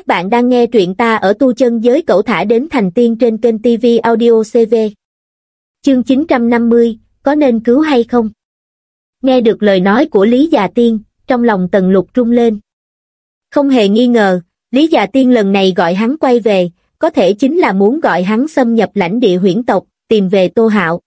Các bạn đang nghe truyện ta ở tu chân giới cậu thả đến thành tiên trên kênh TV Audio CV. Chương 950, có nên cứu hay không? Nghe được lời nói của Lý Già Tiên, trong lòng Tần Lục trung lên. Không hề nghi ngờ, Lý Già Tiên lần này gọi hắn quay về, có thể chính là muốn gọi hắn xâm nhập lãnh địa huyễn tộc, tìm về Tô Hạo.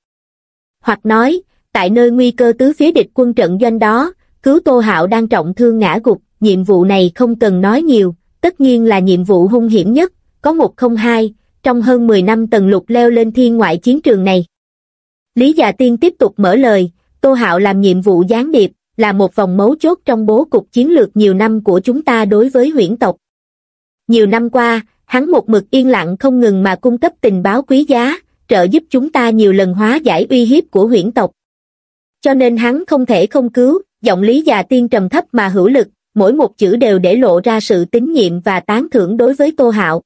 Hoặc nói, tại nơi nguy cơ tứ phía địch quân trận doanh đó, cứu Tô Hạo đang trọng thương ngã gục, nhiệm vụ này không cần nói nhiều, tất nhiên là nhiệm vụ hung hiểm nhất, có một không hai, trong hơn 10 năm tần lục leo lên thiên ngoại chiến trường này. Lý Già Tiên tiếp tục mở lời, Tô Hạo làm nhiệm vụ gián điệp, là một vòng mấu chốt trong bố cục chiến lược nhiều năm của chúng ta đối với huyễn tộc. Nhiều năm qua, hắn một mực yên lặng không ngừng mà cung cấp tình báo quý giá, trợ giúp chúng ta nhiều lần hóa giải uy hiếp của huyễn tộc. Cho nên hắn không thể không cứu, giọng Lý Già Tiên trầm thấp mà hữu lực, mỗi một chữ đều để lộ ra sự tín nhiệm và tán thưởng đối với Tô Hạo.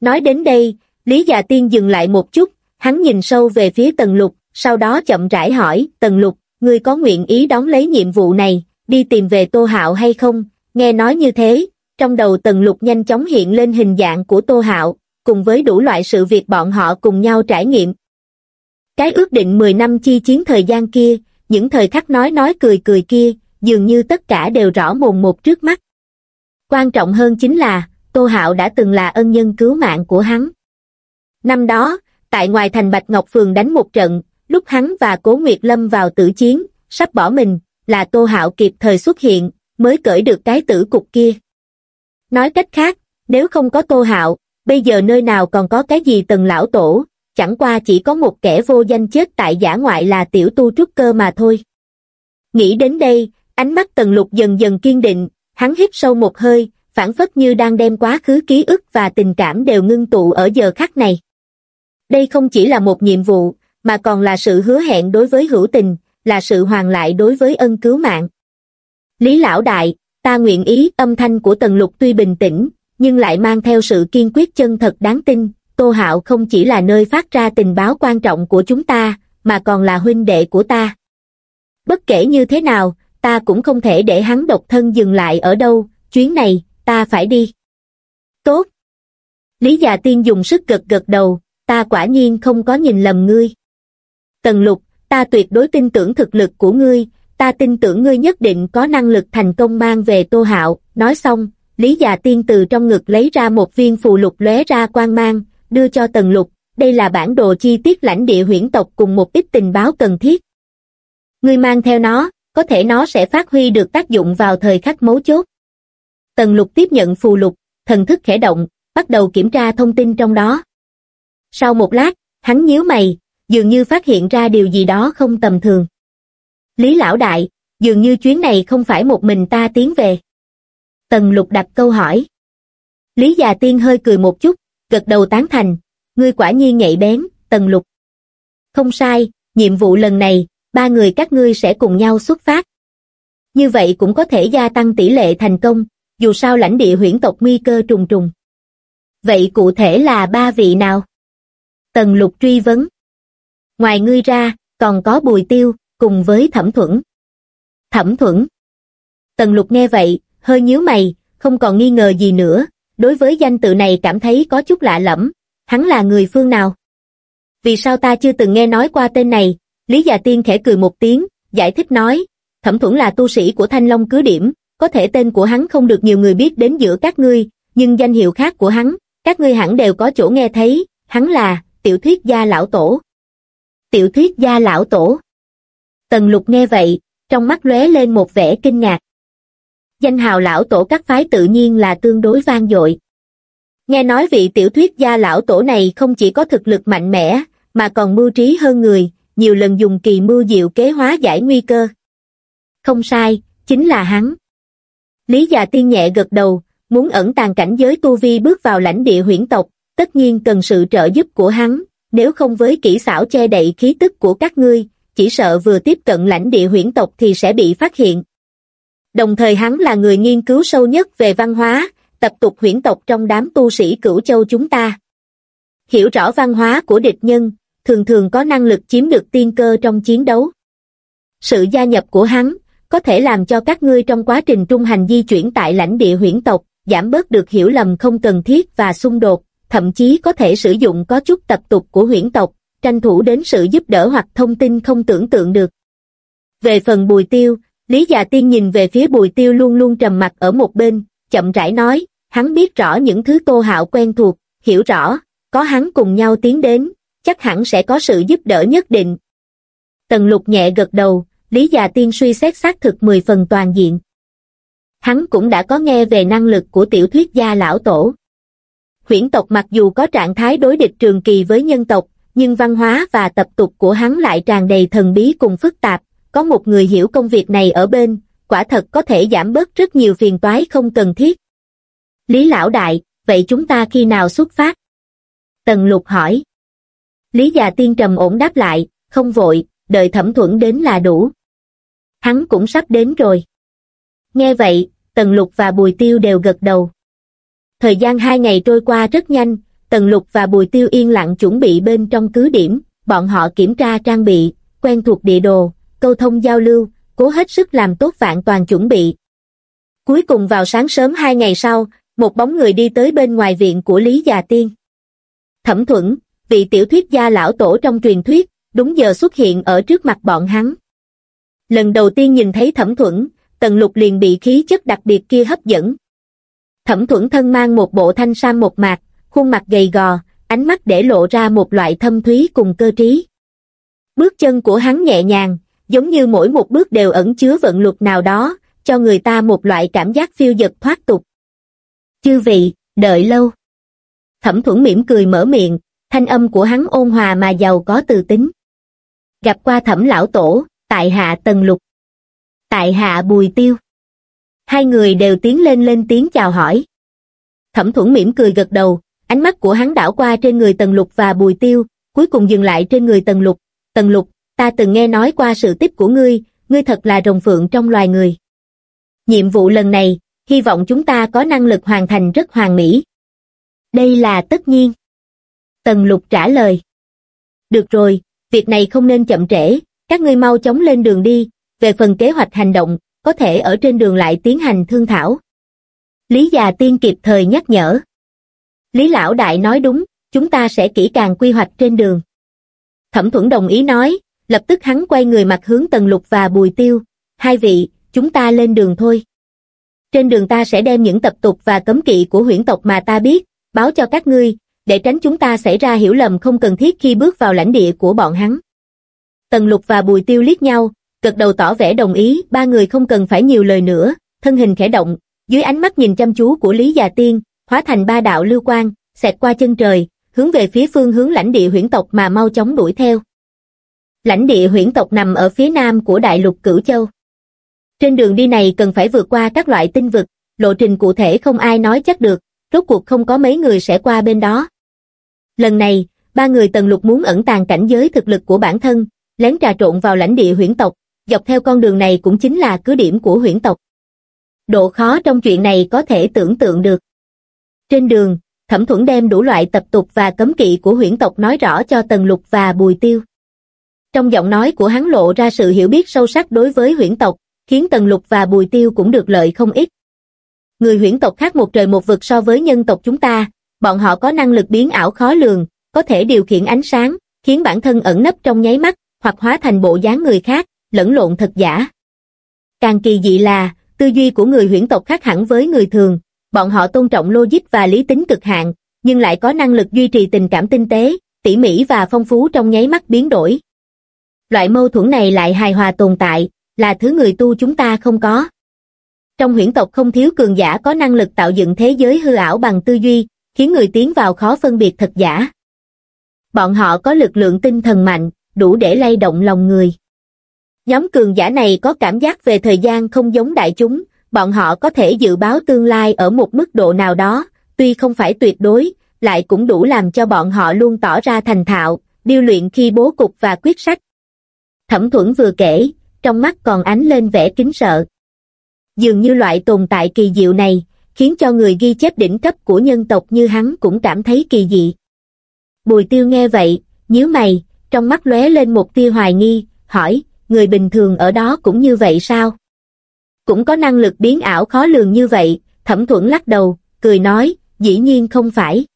Nói đến đây, Lý Già Tiên dừng lại một chút, hắn nhìn sâu về phía Tần Lục, sau đó chậm rãi hỏi, Tần Lục, ngươi có nguyện ý đóng lấy nhiệm vụ này, đi tìm về Tô Hạo hay không? Nghe nói như thế, trong đầu Tần Lục nhanh chóng hiện lên hình dạng của Tô Hạo, cùng với đủ loại sự việc bọn họ cùng nhau trải nghiệm. Cái ước định 10 năm chi chiến thời gian kia, những thời khắc nói nói cười cười kia, dường như tất cả đều rõ mồn một trước mắt. Quan trọng hơn chính là, Tô Hạo đã từng là ân nhân cứu mạng của hắn. Năm đó, tại ngoài thành Bạch Ngọc Phường đánh một trận, lúc hắn và Cố Nguyệt Lâm vào tử chiến, sắp bỏ mình, là Tô Hạo kịp thời xuất hiện, mới cởi được cái tử cục kia. Nói cách khác, nếu không có Tô Hạo, bây giờ nơi nào còn có cái gì tần lão tổ, chẳng qua chỉ có một kẻ vô danh chết tại giả ngoại là tiểu tu trúc cơ mà thôi. Nghĩ đến đây, Ánh mắt tần lục dần dần kiên định, hắn hít sâu một hơi, phản phất như đang đem quá khứ ký ức và tình cảm đều ngưng tụ ở giờ khắc này. Đây không chỉ là một nhiệm vụ, mà còn là sự hứa hẹn đối với hữu tình, là sự hoàn lại đối với ân cứu mạng. Lý lão đại, ta nguyện ý âm thanh của tần lục tuy bình tĩnh, nhưng lại mang theo sự kiên quyết chân thật đáng tin, Tô Hạo không chỉ là nơi phát ra tình báo quan trọng của chúng ta, mà còn là huynh đệ của ta. Bất kể như thế nào, ta cũng không thể để hắn độc thân dừng lại ở đâu, chuyến này, ta phải đi. Tốt. Lý già tiên dùng sức gật gật đầu, ta quả nhiên không có nhìn lầm ngươi. Tần lục, ta tuyệt đối tin tưởng thực lực của ngươi, ta tin tưởng ngươi nhất định có năng lực thành công mang về tô hạo, nói xong, Lý già tiên từ trong ngực lấy ra một viên phù lục lóe ra quang mang, đưa cho tần lục, đây là bản đồ chi tiết lãnh địa huyễn tộc cùng một ít tình báo cần thiết. Ngươi mang theo nó, có thể nó sẽ phát huy được tác dụng vào thời khắc mấu chốt. Tần lục tiếp nhận phù lục, thần thức khẽ động, bắt đầu kiểm tra thông tin trong đó. Sau một lát, hắn nhíu mày, dường như phát hiện ra điều gì đó không tầm thường. Lý lão đại, dường như chuyến này không phải một mình ta tiến về. Tần lục đặt câu hỏi. Lý già tiên hơi cười một chút, gật đầu tán thành, ngươi quả nhiên nhạy bén, tần lục. Không sai, nhiệm vụ lần này, ba người các ngươi sẽ cùng nhau xuất phát. Như vậy cũng có thể gia tăng tỷ lệ thành công, dù sao lãnh địa huyễn tộc nguy cơ trùng trùng. Vậy cụ thể là ba vị nào? Tần lục truy vấn. Ngoài ngươi ra, còn có bùi tiêu, cùng với thẩm thuẫn. Thẩm thuẫn. Tần lục nghe vậy, hơi nhíu mày, không còn nghi ngờ gì nữa, đối với danh tự này cảm thấy có chút lạ lẫm, hắn là người phương nào? Vì sao ta chưa từng nghe nói qua tên này, Lý Già Tiên khẽ cười một tiếng, giải thích nói, thẩm thuẫn là tu sĩ của Thanh Long cứ điểm, có thể tên của hắn không được nhiều người biết đến giữa các ngươi, nhưng danh hiệu khác của hắn, các ngươi hẳn đều có chỗ nghe thấy, hắn là, tiểu thuyết gia lão tổ. Tiểu thuyết gia lão tổ. Tần lục nghe vậy, trong mắt lóe lên một vẻ kinh ngạc. Danh hào lão tổ các phái tự nhiên là tương đối vang dội. Nghe nói vị tiểu thuyết gia lão tổ này không chỉ có thực lực mạnh mẽ, mà còn mưu trí hơn người, nhiều lần dùng kỳ mưu diệu kế hóa giải nguy cơ. Không sai, chính là hắn. Lý già tiên nhẹ gật đầu, muốn ẩn tàng cảnh giới tu vi bước vào lãnh địa huyễn tộc, tất nhiên cần sự trợ giúp của hắn, nếu không với kỹ xảo che đậy khí tức của các ngươi, chỉ sợ vừa tiếp cận lãnh địa huyễn tộc thì sẽ bị phát hiện. Đồng thời hắn là người nghiên cứu sâu nhất về văn hóa, tập tục huyễn tộc trong đám tu sĩ cửu châu chúng ta. Hiểu rõ văn hóa của địch nhân, thường thường có năng lực chiếm được tiên cơ trong chiến đấu. Sự gia nhập của hắn có thể làm cho các ngươi trong quá trình trung hành di chuyển tại lãnh địa huyễn tộc, giảm bớt được hiểu lầm không cần thiết và xung đột, thậm chí có thể sử dụng có chút tập tục của huyễn tộc, tranh thủ đến sự giúp đỡ hoặc thông tin không tưởng tượng được. Về phần bùi tiêu, Lý Già Tiên nhìn về phía bùi tiêu luôn luôn trầm mặt ở một bên, chậm rãi nói, hắn biết rõ những thứ tô hạo quen thuộc, hiểu rõ, có hắn cùng nhau tiến đến, chắc hẳn sẽ có sự giúp đỡ nhất định. Tần lục nhẹ gật đầu, Lý Già Tiên suy xét xác thực 10 phần toàn diện. Hắn cũng đã có nghe về năng lực của tiểu thuyết gia lão tổ. Huyển tộc mặc dù có trạng thái đối địch trường kỳ với nhân tộc, nhưng văn hóa và tập tục của hắn lại tràn đầy thần bí cùng phức tạp, có một người hiểu công việc này ở bên, quả thật có thể giảm bớt rất nhiều phiền toái không cần thiết. Lý lão đại, vậy chúng ta khi nào xuất phát? Tần lục hỏi. Lý già tiên trầm ổn đáp lại, không vội, đợi thẩm thuẫn đến là đủ. Hắn cũng sắp đến rồi. Nghe vậy, Tần Lục và Bùi Tiêu đều gật đầu. Thời gian hai ngày trôi qua rất nhanh, Tần Lục và Bùi Tiêu yên lặng chuẩn bị bên trong cứ điểm, bọn họ kiểm tra trang bị, quen thuộc địa đồ, câu thông giao lưu, cố hết sức làm tốt vạn toàn chuẩn bị. Cuối cùng vào sáng sớm hai ngày sau, một bóng người đi tới bên ngoài viện của Lý Già Tiên. Thẩm Thuẫn, vị tiểu thuyết gia lão tổ trong truyền thuyết, đúng giờ xuất hiện ở trước mặt bọn hắn. Lần đầu tiên nhìn thấy Thẩm Thuẫn, Tần Lục liền bị khí chất đặc biệt kia hấp dẫn. Thẩm Thuẫn thân mang một bộ thanh sam một mạc, khuôn mặt gầy gò, ánh mắt để lộ ra một loại thâm thúy cùng cơ trí. Bước chân của hắn nhẹ nhàng, giống như mỗi một bước đều ẩn chứa vận luật nào đó, cho người ta một loại cảm giác phiêu dật thoát tục. Chư vị, đợi lâu. Thẩm thuẫn mỉm cười mở miệng, thanh âm của hắn ôn hòa mà giàu có từ tính. Gặp qua thẩm lão tổ, tại hạ tần lục. Tại hạ bùi tiêu. Hai người đều tiến lên lên tiếng chào hỏi. Thẩm thuẫn mỉm cười gật đầu, ánh mắt của hắn đảo qua trên người tần lục và bùi tiêu, cuối cùng dừng lại trên người tần lục. Tần lục, ta từng nghe nói qua sự tích của ngươi, ngươi thật là rồng phượng trong loài người. Nhiệm vụ lần này, hy vọng chúng ta có năng lực hoàn thành rất hoàn mỹ. Đây là tất nhiên. Tần lục trả lời. Được rồi, việc này không nên chậm trễ, các ngươi mau chóng lên đường đi, về phần kế hoạch hành động, có thể ở trên đường lại tiến hành thương thảo. Lý già tiên kịp thời nhắc nhở. Lý lão đại nói đúng, chúng ta sẽ kỹ càng quy hoạch trên đường. Thẩm thuẫn đồng ý nói, lập tức hắn quay người mặt hướng Tần Lục và Bùi Tiêu, hai vị, chúng ta lên đường thôi. Trên đường ta sẽ đem những tập tục và cấm kỵ của huyễn tộc mà ta biết, báo cho các ngươi, để tránh chúng ta xảy ra hiểu lầm không cần thiết khi bước vào lãnh địa của bọn hắn. Tần Lục và Bùi Tiêu liếc nhau, gật đầu tỏ vẻ đồng ý, ba người không cần phải nhiều lời nữa, thân hình khẽ động, dưới ánh mắt nhìn chăm chú của Lý Già Tiên, hóa thành ba đạo lưu quang, xẹt qua chân trời, hướng về phía phương hướng lãnh địa huyễn tộc mà mau chóng đuổi theo. Lãnh địa huyễn tộc nằm ở phía nam của đại lục Cửu Châu. Trên đường đi này cần phải vượt qua các loại tinh vực, lộ trình cụ thể không ai nói chắc được, rốt cuộc không có mấy người sẽ qua bên đó. Lần này, ba người tần lục muốn ẩn tàng cảnh giới thực lực của bản thân, lén trà trộn vào lãnh địa huyễn tộc, dọc theo con đường này cũng chính là cứ điểm của huyễn tộc. Độ khó trong chuyện này có thể tưởng tượng được. Trên đường, Thẩm Thuẫn đem đủ loại tập tục và cấm kỵ của huyễn tộc nói rõ cho Tần Lục và Bùi Tiêu. Trong giọng nói của hắn lộ ra sự hiểu biết sâu sắc đối với huyễn tộc, khiến Tần Lục và Bùi Tiêu cũng được lợi không ít. Người huyễn tộc khác một trời một vực so với nhân tộc chúng ta, bọn họ có năng lực biến ảo khó lường, có thể điều khiển ánh sáng, khiến bản thân ẩn nấp trong nháy mắt, hoặc hóa thành bộ dáng người khác, lẫn lộn thật giả. Càng kỳ dị là, tư duy của người huyễn tộc khác hẳn với người thường, bọn họ tôn trọng logic và lý tính cực hạn, nhưng lại có năng lực duy trì tình cảm tinh tế, tỉ mỉ và phong phú trong nháy mắt biến đổi. Loại mâu thuẫn này lại hài hòa tồn tại, là thứ người tu chúng ta không có. Trong huyễn tộc không thiếu cường giả có năng lực tạo dựng thế giới hư ảo bằng tư duy, khiến người tiến vào khó phân biệt thật giả. Bọn họ có lực lượng tinh thần mạnh, đủ để lay động lòng người. Nhóm cường giả này có cảm giác về thời gian không giống đại chúng, bọn họ có thể dự báo tương lai ở một mức độ nào đó, tuy không phải tuyệt đối, lại cũng đủ làm cho bọn họ luôn tỏ ra thành thạo, điêu luyện khi bố cục và quyết sách. Thẩm thuẫn vừa kể, trong mắt còn ánh lên vẻ kính sợ. Dường như loại tồn tại kỳ diệu này, khiến cho người ghi chép đỉnh cấp của nhân tộc như hắn cũng cảm thấy kỳ dị. Bùi tiêu nghe vậy, nhíu mày, trong mắt lóe lên một tia hoài nghi, hỏi, người bình thường ở đó cũng như vậy sao? Cũng có năng lực biến ảo khó lường như vậy, thẩm thuẫn lắc đầu, cười nói, dĩ nhiên không phải.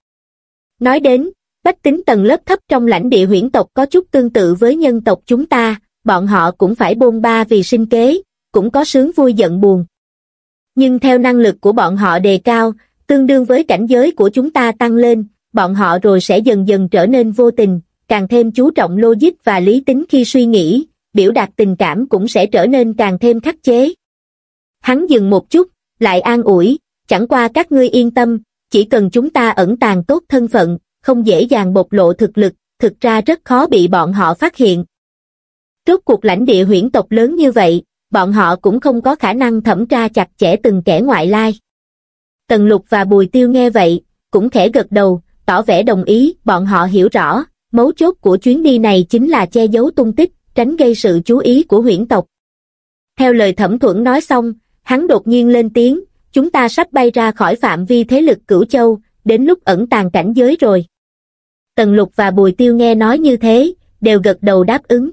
Nói đến, bách tính tầng lớp thấp trong lãnh địa huyễn tộc có chút tương tự với nhân tộc chúng ta, bọn họ cũng phải bôn ba vì sinh kế, cũng có sướng vui giận buồn. Nhưng theo năng lực của bọn họ đề cao, tương đương với cảnh giới của chúng ta tăng lên, bọn họ rồi sẽ dần dần trở nên vô tình, càng thêm chú trọng logic và lý tính khi suy nghĩ, biểu đạt tình cảm cũng sẽ trở nên càng thêm khắc chế. Hắn dừng một chút, lại an ủi, chẳng qua các ngươi yên tâm, chỉ cần chúng ta ẩn tàng tốt thân phận, không dễ dàng bộc lộ thực lực, thực ra rất khó bị bọn họ phát hiện. Rốt cuộc lãnh địa huyễn tộc lớn như vậy, bọn họ cũng không có khả năng thẩm tra chặt chẽ từng kẻ ngoại lai. Tần lục và bùi tiêu nghe vậy, cũng khẽ gật đầu, tỏ vẻ đồng ý, bọn họ hiểu rõ, mấu chốt của chuyến đi này chính là che giấu tung tích, tránh gây sự chú ý của huyễn tộc. Theo lời thẩm thuẫn nói xong, hắn đột nhiên lên tiếng, chúng ta sắp bay ra khỏi phạm vi thế lực cửu châu, đến lúc ẩn tàng cảnh giới rồi. Tần lục và bùi tiêu nghe nói như thế, đều gật đầu đáp ứng.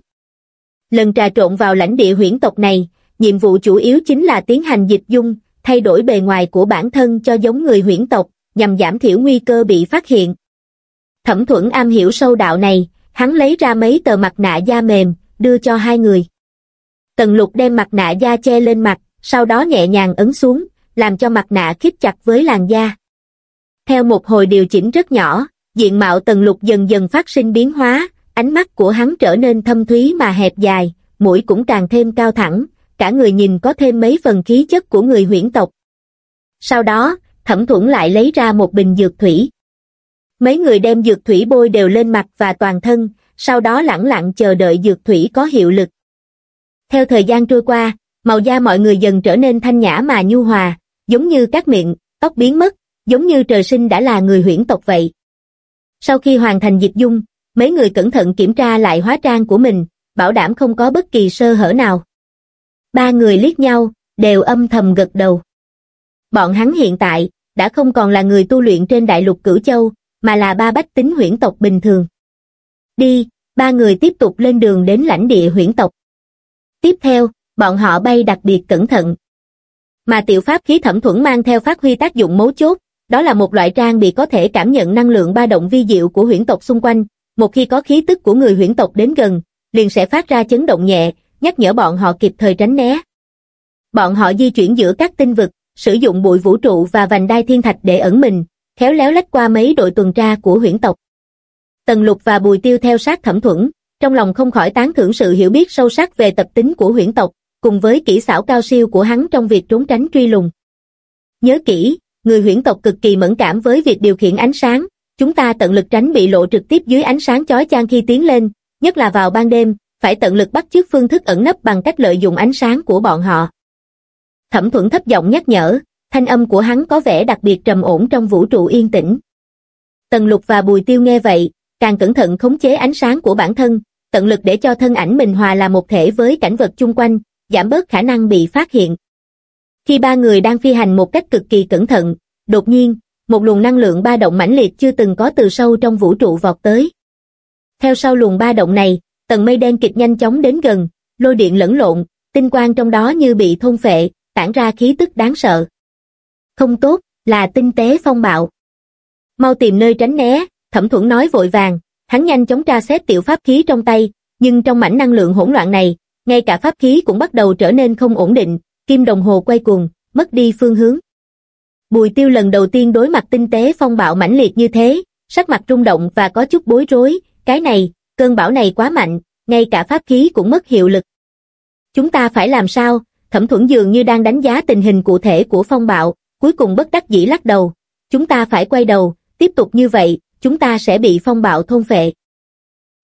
Lần trà trộn vào lãnh địa huyễn tộc này, nhiệm vụ chủ yếu chính là tiến hành dịch dung, thay đổi bề ngoài của bản thân cho giống người huyễn tộc, nhằm giảm thiểu nguy cơ bị phát hiện. Thẩm thuẫn am hiểu sâu đạo này, hắn lấy ra mấy tờ mặt nạ da mềm, đưa cho hai người. Tần lục đem mặt nạ da che lên mặt, sau đó nhẹ nhàng ấn xuống, làm cho mặt nạ khít chặt với làn da. Theo một hồi điều chỉnh rất nhỏ, diện mạo tần lục dần dần phát sinh biến hóa, ánh mắt của hắn trở nên thâm thúy mà hẹp dài, mũi cũng càng thêm cao thẳng, cả người nhìn có thêm mấy phần khí chất của người huyễn tộc. Sau đó, thẩm thuẫn lại lấy ra một bình dược thủy. Mấy người đem dược thủy bôi đều lên mặt và toàn thân, sau đó lẳng lặng chờ đợi dược thủy có hiệu lực. Theo thời gian trôi qua, màu da mọi người dần trở nên thanh nhã mà nhu hòa, giống như các miệng, tóc biến mất, giống như trời sinh đã là người huyễn tộc vậy. Sau khi hoàn thành dịch dung, mấy người cẩn thận kiểm tra lại hóa trang của mình, bảo đảm không có bất kỳ sơ hở nào. Ba người liếc nhau, đều âm thầm gật đầu. Bọn hắn hiện tại, đã không còn là người tu luyện trên đại lục cửu châu, mà là ba bách tính huyễn tộc bình thường. Đi, ba người tiếp tục lên đường đến lãnh địa huyễn tộc. Tiếp theo, bọn họ bay đặc biệt cẩn thận. Mà tiểu pháp khí thẩm thuẫn mang theo phát huy tác dụng mấu chốt, đó là một loại trang bị có thể cảm nhận năng lượng ba động vi diệu của huyễn tộc xung quanh, một khi có khí tức của người huyễn tộc đến gần, liền sẽ phát ra chấn động nhẹ, nhắc nhở bọn họ kịp thời tránh né. Bọn họ di chuyển giữa các tinh vực, sử dụng bụi vũ trụ và vành đai thiên thạch để ẩn mình, khéo léo lách qua mấy đội tuần tra của huyễn tộc. Tần Lục và Bùi Tiêu theo sát thẩm thuẫn, trong lòng không khỏi tán thưởng sự hiểu biết sâu sắc về tập tính của huyễn tộc, cùng với kỹ xảo cao siêu của hắn trong việc trốn tránh truy lùng. Nhớ kỹ, người huyễn tộc cực kỳ mẫn cảm với việc điều khiển ánh sáng, chúng ta tận lực tránh bị lộ trực tiếp dưới ánh sáng chói chang khi tiến lên, nhất là vào ban đêm, phải tận lực bắt chước phương thức ẩn nấp bằng cách lợi dụng ánh sáng của bọn họ. Thẩm thuẫn thấp giọng nhắc nhở, thanh âm của hắn có vẻ đặc biệt trầm ổn trong vũ trụ yên tĩnh. Tần lục và bùi tiêu nghe vậy, càng cẩn thận khống chế ánh sáng của bản thân, tận lực để cho thân ảnh mình hòa là một thể với cảnh vật chung quanh, giảm bớt khả năng bị phát hiện. Khi ba người đang phi hành một cách cực kỳ cẩn thận, đột nhiên, một luồng năng lượng ba động mãnh liệt chưa từng có từ sâu trong vũ trụ vọt tới. Theo sau luồng ba động này, tầng mây đen kịch nhanh chóng đến gần, lôi điện lẫn lộn, tinh quang trong đó như bị thôn phệ, tản ra khí tức đáng sợ. Không tốt, là tinh tế phong bạo. Mau tìm nơi tránh né, thẩm thuẫn nói vội vàng, hắn nhanh chóng tra xét tiểu pháp khí trong tay, nhưng trong mảnh năng lượng hỗn loạn này, ngay cả pháp khí cũng bắt đầu trở nên không ổn định, kim đồng hồ quay cuồng, mất đi phương hướng. Bùi tiêu lần đầu tiên đối mặt tinh tế phong bạo mãnh liệt như thế, sắc mặt rung động và có chút bối rối, cái này, cơn bão này quá mạnh, ngay cả pháp khí cũng mất hiệu lực. Chúng ta phải làm sao? Thẩm thuẫn dường như đang đánh giá tình hình cụ thể của phong bạo, cuối cùng bất đắc dĩ lắc đầu. Chúng ta phải quay đầu, tiếp tục như vậy, chúng ta sẽ bị phong bạo thôn phệ.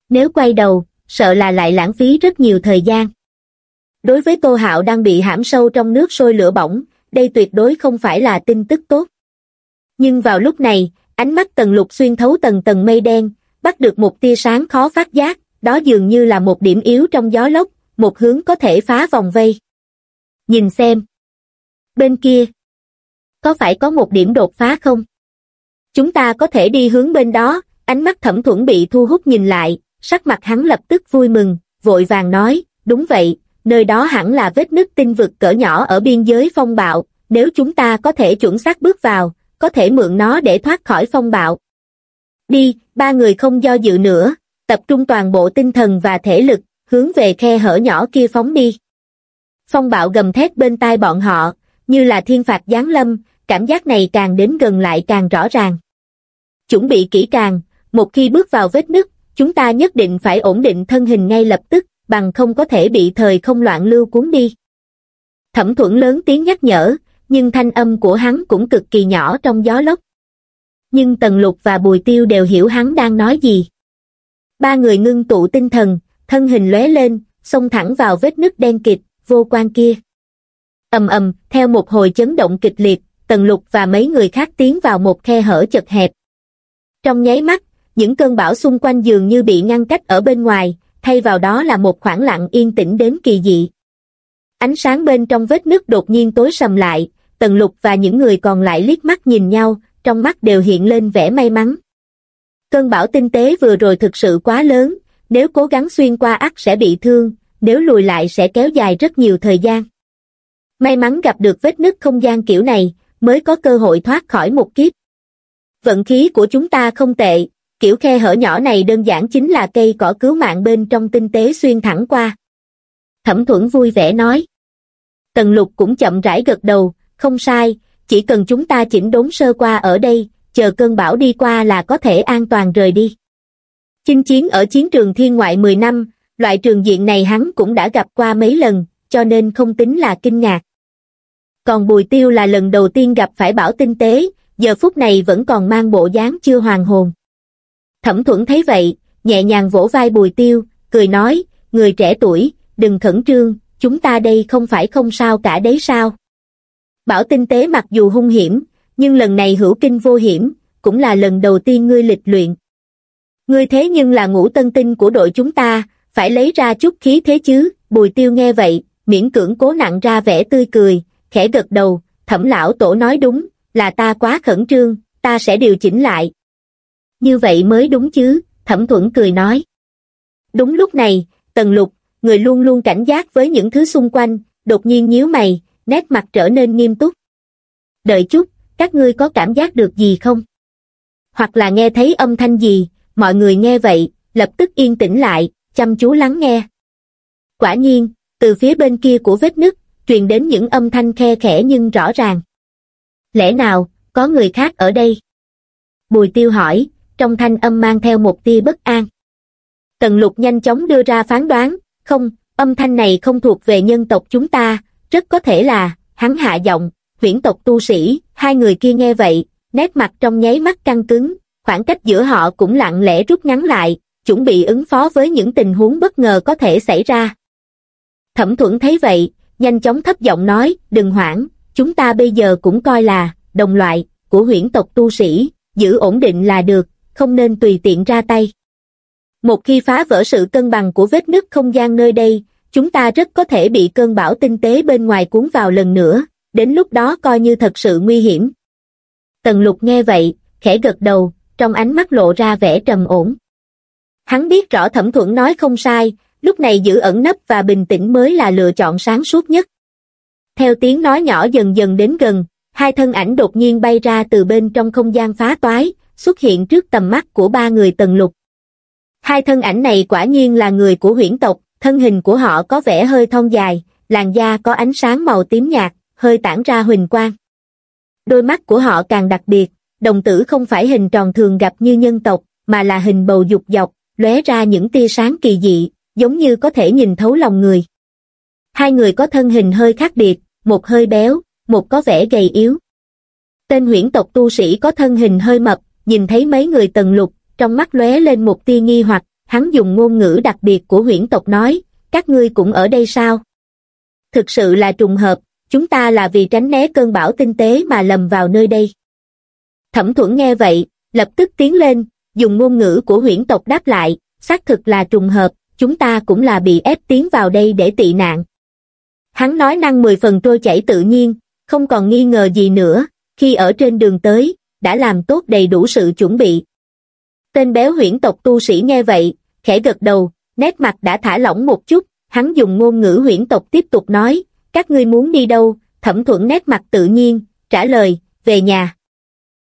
Nếu quay đầu, sợ là lại lãng phí rất nhiều thời gian. Đối với Tô Hạo đang bị hãm sâu trong nước sôi lửa bỏng, đây tuyệt đối không phải là tin tức tốt. Nhưng vào lúc này, ánh mắt tần lục xuyên thấu tầng tầng mây đen, bắt được một tia sáng khó phát giác, đó dường như là một điểm yếu trong gió lốc, một hướng có thể phá vòng vây. Nhìn xem. Bên kia. Có phải có một điểm đột phá không? Chúng ta có thể đi hướng bên đó, ánh mắt thẩm thuẫn bị thu hút nhìn lại, sắc mặt hắn lập tức vui mừng, vội vàng nói, đúng vậy, nơi đó hẳn là vết nứt tinh vực cỡ nhỏ ở biên giới phong bạo, nếu chúng ta có thể chuẩn xác bước vào, có thể mượn nó để thoát khỏi phong bạo. Đi, ba người không do dự nữa, tập trung toàn bộ tinh thần và thể lực, hướng về khe hở nhỏ kia phóng đi. Phong bạo gầm thét bên tai bọn họ, như là thiên phạt giáng lâm, cảm giác này càng đến gần lại càng rõ ràng. Chuẩn bị kỹ càng, một khi bước vào vết nứt, chúng ta nhất định phải ổn định thân hình ngay lập tức, bằng không có thể bị thời không loạn lưu cuốn đi. Thẩm thuẫn lớn tiếng nhắc nhở, nhưng thanh âm của hắn cũng cực kỳ nhỏ trong gió lốc. Nhưng Tần Lục và Bùi Tiêu đều hiểu hắn đang nói gì. Ba người ngưng tụ tinh thần, thân hình lóe lên, xông thẳng vào vết nứt đen kịt, vô quan kia. ầm ầm, theo một hồi chấn động kịch liệt, Tần Lục và mấy người khác tiến vào một khe hở chật hẹp. Trong nháy mắt, những cơn bão xung quanh dường như bị ngăn cách ở bên ngoài, thay vào đó là một khoảng lặng yên tĩnh đến kỳ dị. Ánh sáng bên trong vết nứt đột nhiên tối sầm lại, Tần Lục và những người còn lại liếc mắt nhìn nhau, trong mắt đều hiện lên vẻ may mắn. Cơn bão tinh tế vừa rồi thực sự quá lớn, nếu cố gắng xuyên qua ắt sẽ bị thương, nếu lùi lại sẽ kéo dài rất nhiều thời gian. May mắn gặp được vết nứt không gian kiểu này, mới có cơ hội thoát khỏi một kiếp. Vận khí của chúng ta không tệ, kiểu khe hở nhỏ này đơn giản chính là cây cỏ cứu mạng bên trong tinh tế xuyên thẳng qua. Thẩm thuẫn vui vẻ nói. Tần lục cũng chậm rãi gật đầu, không sai, chỉ cần chúng ta chỉnh đốn sơ qua ở đây, chờ cơn bão đi qua là có thể an toàn rời đi. Chinh chiến ở chiến trường thiên ngoại 10 năm, loại trường diện này hắn cũng đã gặp qua mấy lần, cho nên không tính là kinh ngạc. Còn Bùi Tiêu là lần đầu tiên gặp phải bão tinh tế, giờ phút này vẫn còn mang bộ dáng chưa hoàn hồn. Thẩm thuẫn thấy vậy, nhẹ nhàng vỗ vai Bùi Tiêu, cười nói, người trẻ tuổi, đừng khẩn trương, chúng ta đây không phải không sao cả đấy sao. Bảo tinh tế mặc dù hung hiểm, nhưng lần này hữu kinh vô hiểm, cũng là lần đầu tiên ngươi lịch luyện. Ngươi thế nhưng là ngũ tân tinh của đội chúng ta, phải lấy ra chút khí thế chứ, bùi tiêu nghe vậy, miễn cưỡng cố nặng ra vẻ tươi cười, khẽ gật đầu, thẩm lão tổ nói đúng, là ta quá khẩn trương, ta sẽ điều chỉnh lại. Như vậy mới đúng chứ, thẩm thuẫn cười nói. Đúng lúc này, tần lục, người luôn luôn cảnh giác với những thứ xung quanh, đột nhiên nhíu mày, nét mặt trở nên nghiêm túc. Đợi chút, các ngươi có cảm giác được gì không? Hoặc là nghe thấy âm thanh gì, mọi người nghe vậy, lập tức yên tĩnh lại, chăm chú lắng nghe. Quả nhiên, từ phía bên kia của vết nứt, truyền đến những âm thanh khe khẽ nhưng rõ ràng. Lẽ nào, có người khác ở đây? Bùi tiêu hỏi, trong thanh âm mang theo một tia bất an. Tần lục nhanh chóng đưa ra phán đoán, không, âm thanh này không thuộc về nhân tộc chúng ta, rất có thể là, hắn hạ giọng, huyễn tộc tu sĩ, hai người kia nghe vậy, nét mặt trong nháy mắt căng cứng, khoảng cách giữa họ cũng lặng lẽ rút ngắn lại, chuẩn bị ứng phó với những tình huống bất ngờ có thể xảy ra. Thẩm thuẫn thấy vậy, nhanh chóng thấp giọng nói, đừng hoảng, chúng ta bây giờ cũng coi là, đồng loại, của huyễn tộc tu sĩ, giữ ổn định là được, không nên tùy tiện ra tay. Một khi phá vỡ sự cân bằng của vết nứt không gian nơi đây, chúng ta rất có thể bị cơn bão tinh tế bên ngoài cuốn vào lần nữa, đến lúc đó coi như thật sự nguy hiểm. Tần lục nghe vậy, khẽ gật đầu, trong ánh mắt lộ ra vẻ trầm ổn. Hắn biết rõ thẩm thuẫn nói không sai, lúc này giữ ẩn nấp và bình tĩnh mới là lựa chọn sáng suốt nhất. Theo tiếng nói nhỏ dần dần đến gần, hai thân ảnh đột nhiên bay ra từ bên trong không gian phá toái, xuất hiện trước tầm mắt của ba người tần lục. Hai thân ảnh này quả nhiên là người của huyễn tộc, thân hình của họ có vẻ hơi thon dài, làn da có ánh sáng màu tím nhạt, hơi tản ra huỳnh quang. Đôi mắt của họ càng đặc biệt, đồng tử không phải hình tròn thường gặp như nhân tộc, mà là hình bầu dục dọc, lóe ra những tia sáng kỳ dị, giống như có thể nhìn thấu lòng người. Hai người có thân hình hơi khác biệt, một hơi béo, một có vẻ gầy yếu. Tên huyễn tộc tu sĩ có thân hình hơi mập, nhìn thấy mấy người tần lục, trong mắt lóe lên một tia nghi hoặc, hắn dùng ngôn ngữ đặc biệt của huyễn tộc nói, các ngươi cũng ở đây sao? Thực sự là trùng hợp, chúng ta là vì tránh né cơn bão tinh tế mà lầm vào nơi đây. Thẩm thuẫn nghe vậy, lập tức tiến lên, dùng ngôn ngữ của huyễn tộc đáp lại, xác thực là trùng hợp, chúng ta cũng là bị ép tiến vào đây để tị nạn. Hắn nói năng mười phần trôi chảy tự nhiên, không còn nghi ngờ gì nữa, khi ở trên đường tới, đã làm tốt đầy đủ sự chuẩn bị. Tên béo huyễn tộc tu sĩ nghe vậy, khẽ gật đầu, nét mặt đã thả lỏng một chút, hắn dùng ngôn ngữ huyễn tộc tiếp tục nói, các ngươi muốn đi đâu, thẩm thuận nét mặt tự nhiên, trả lời, về nhà.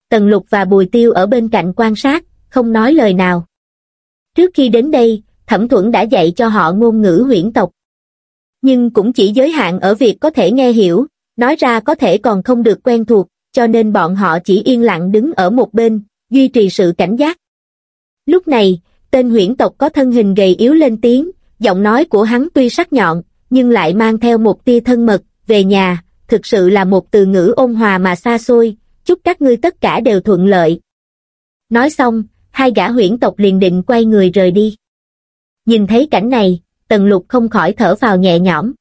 Tần lục và bùi tiêu ở bên cạnh quan sát, không nói lời nào. Trước khi đến đây, thẩm thuận đã dạy cho họ ngôn ngữ huyễn tộc. Nhưng cũng chỉ giới hạn ở việc có thể nghe hiểu, nói ra có thể còn không được quen thuộc, cho nên bọn họ chỉ yên lặng đứng ở một bên, duy trì sự cảnh giác. Lúc này, tên huyễn tộc có thân hình gầy yếu lên tiếng, giọng nói của hắn tuy sắc nhọn, nhưng lại mang theo một tia thân mật, về nhà, thực sự là một từ ngữ ôn hòa mà xa xôi, chúc các ngươi tất cả đều thuận lợi. Nói xong, hai gã huyễn tộc liền định quay người rời đi. Nhìn thấy cảnh này, tần lục không khỏi thở vào nhẹ nhõm.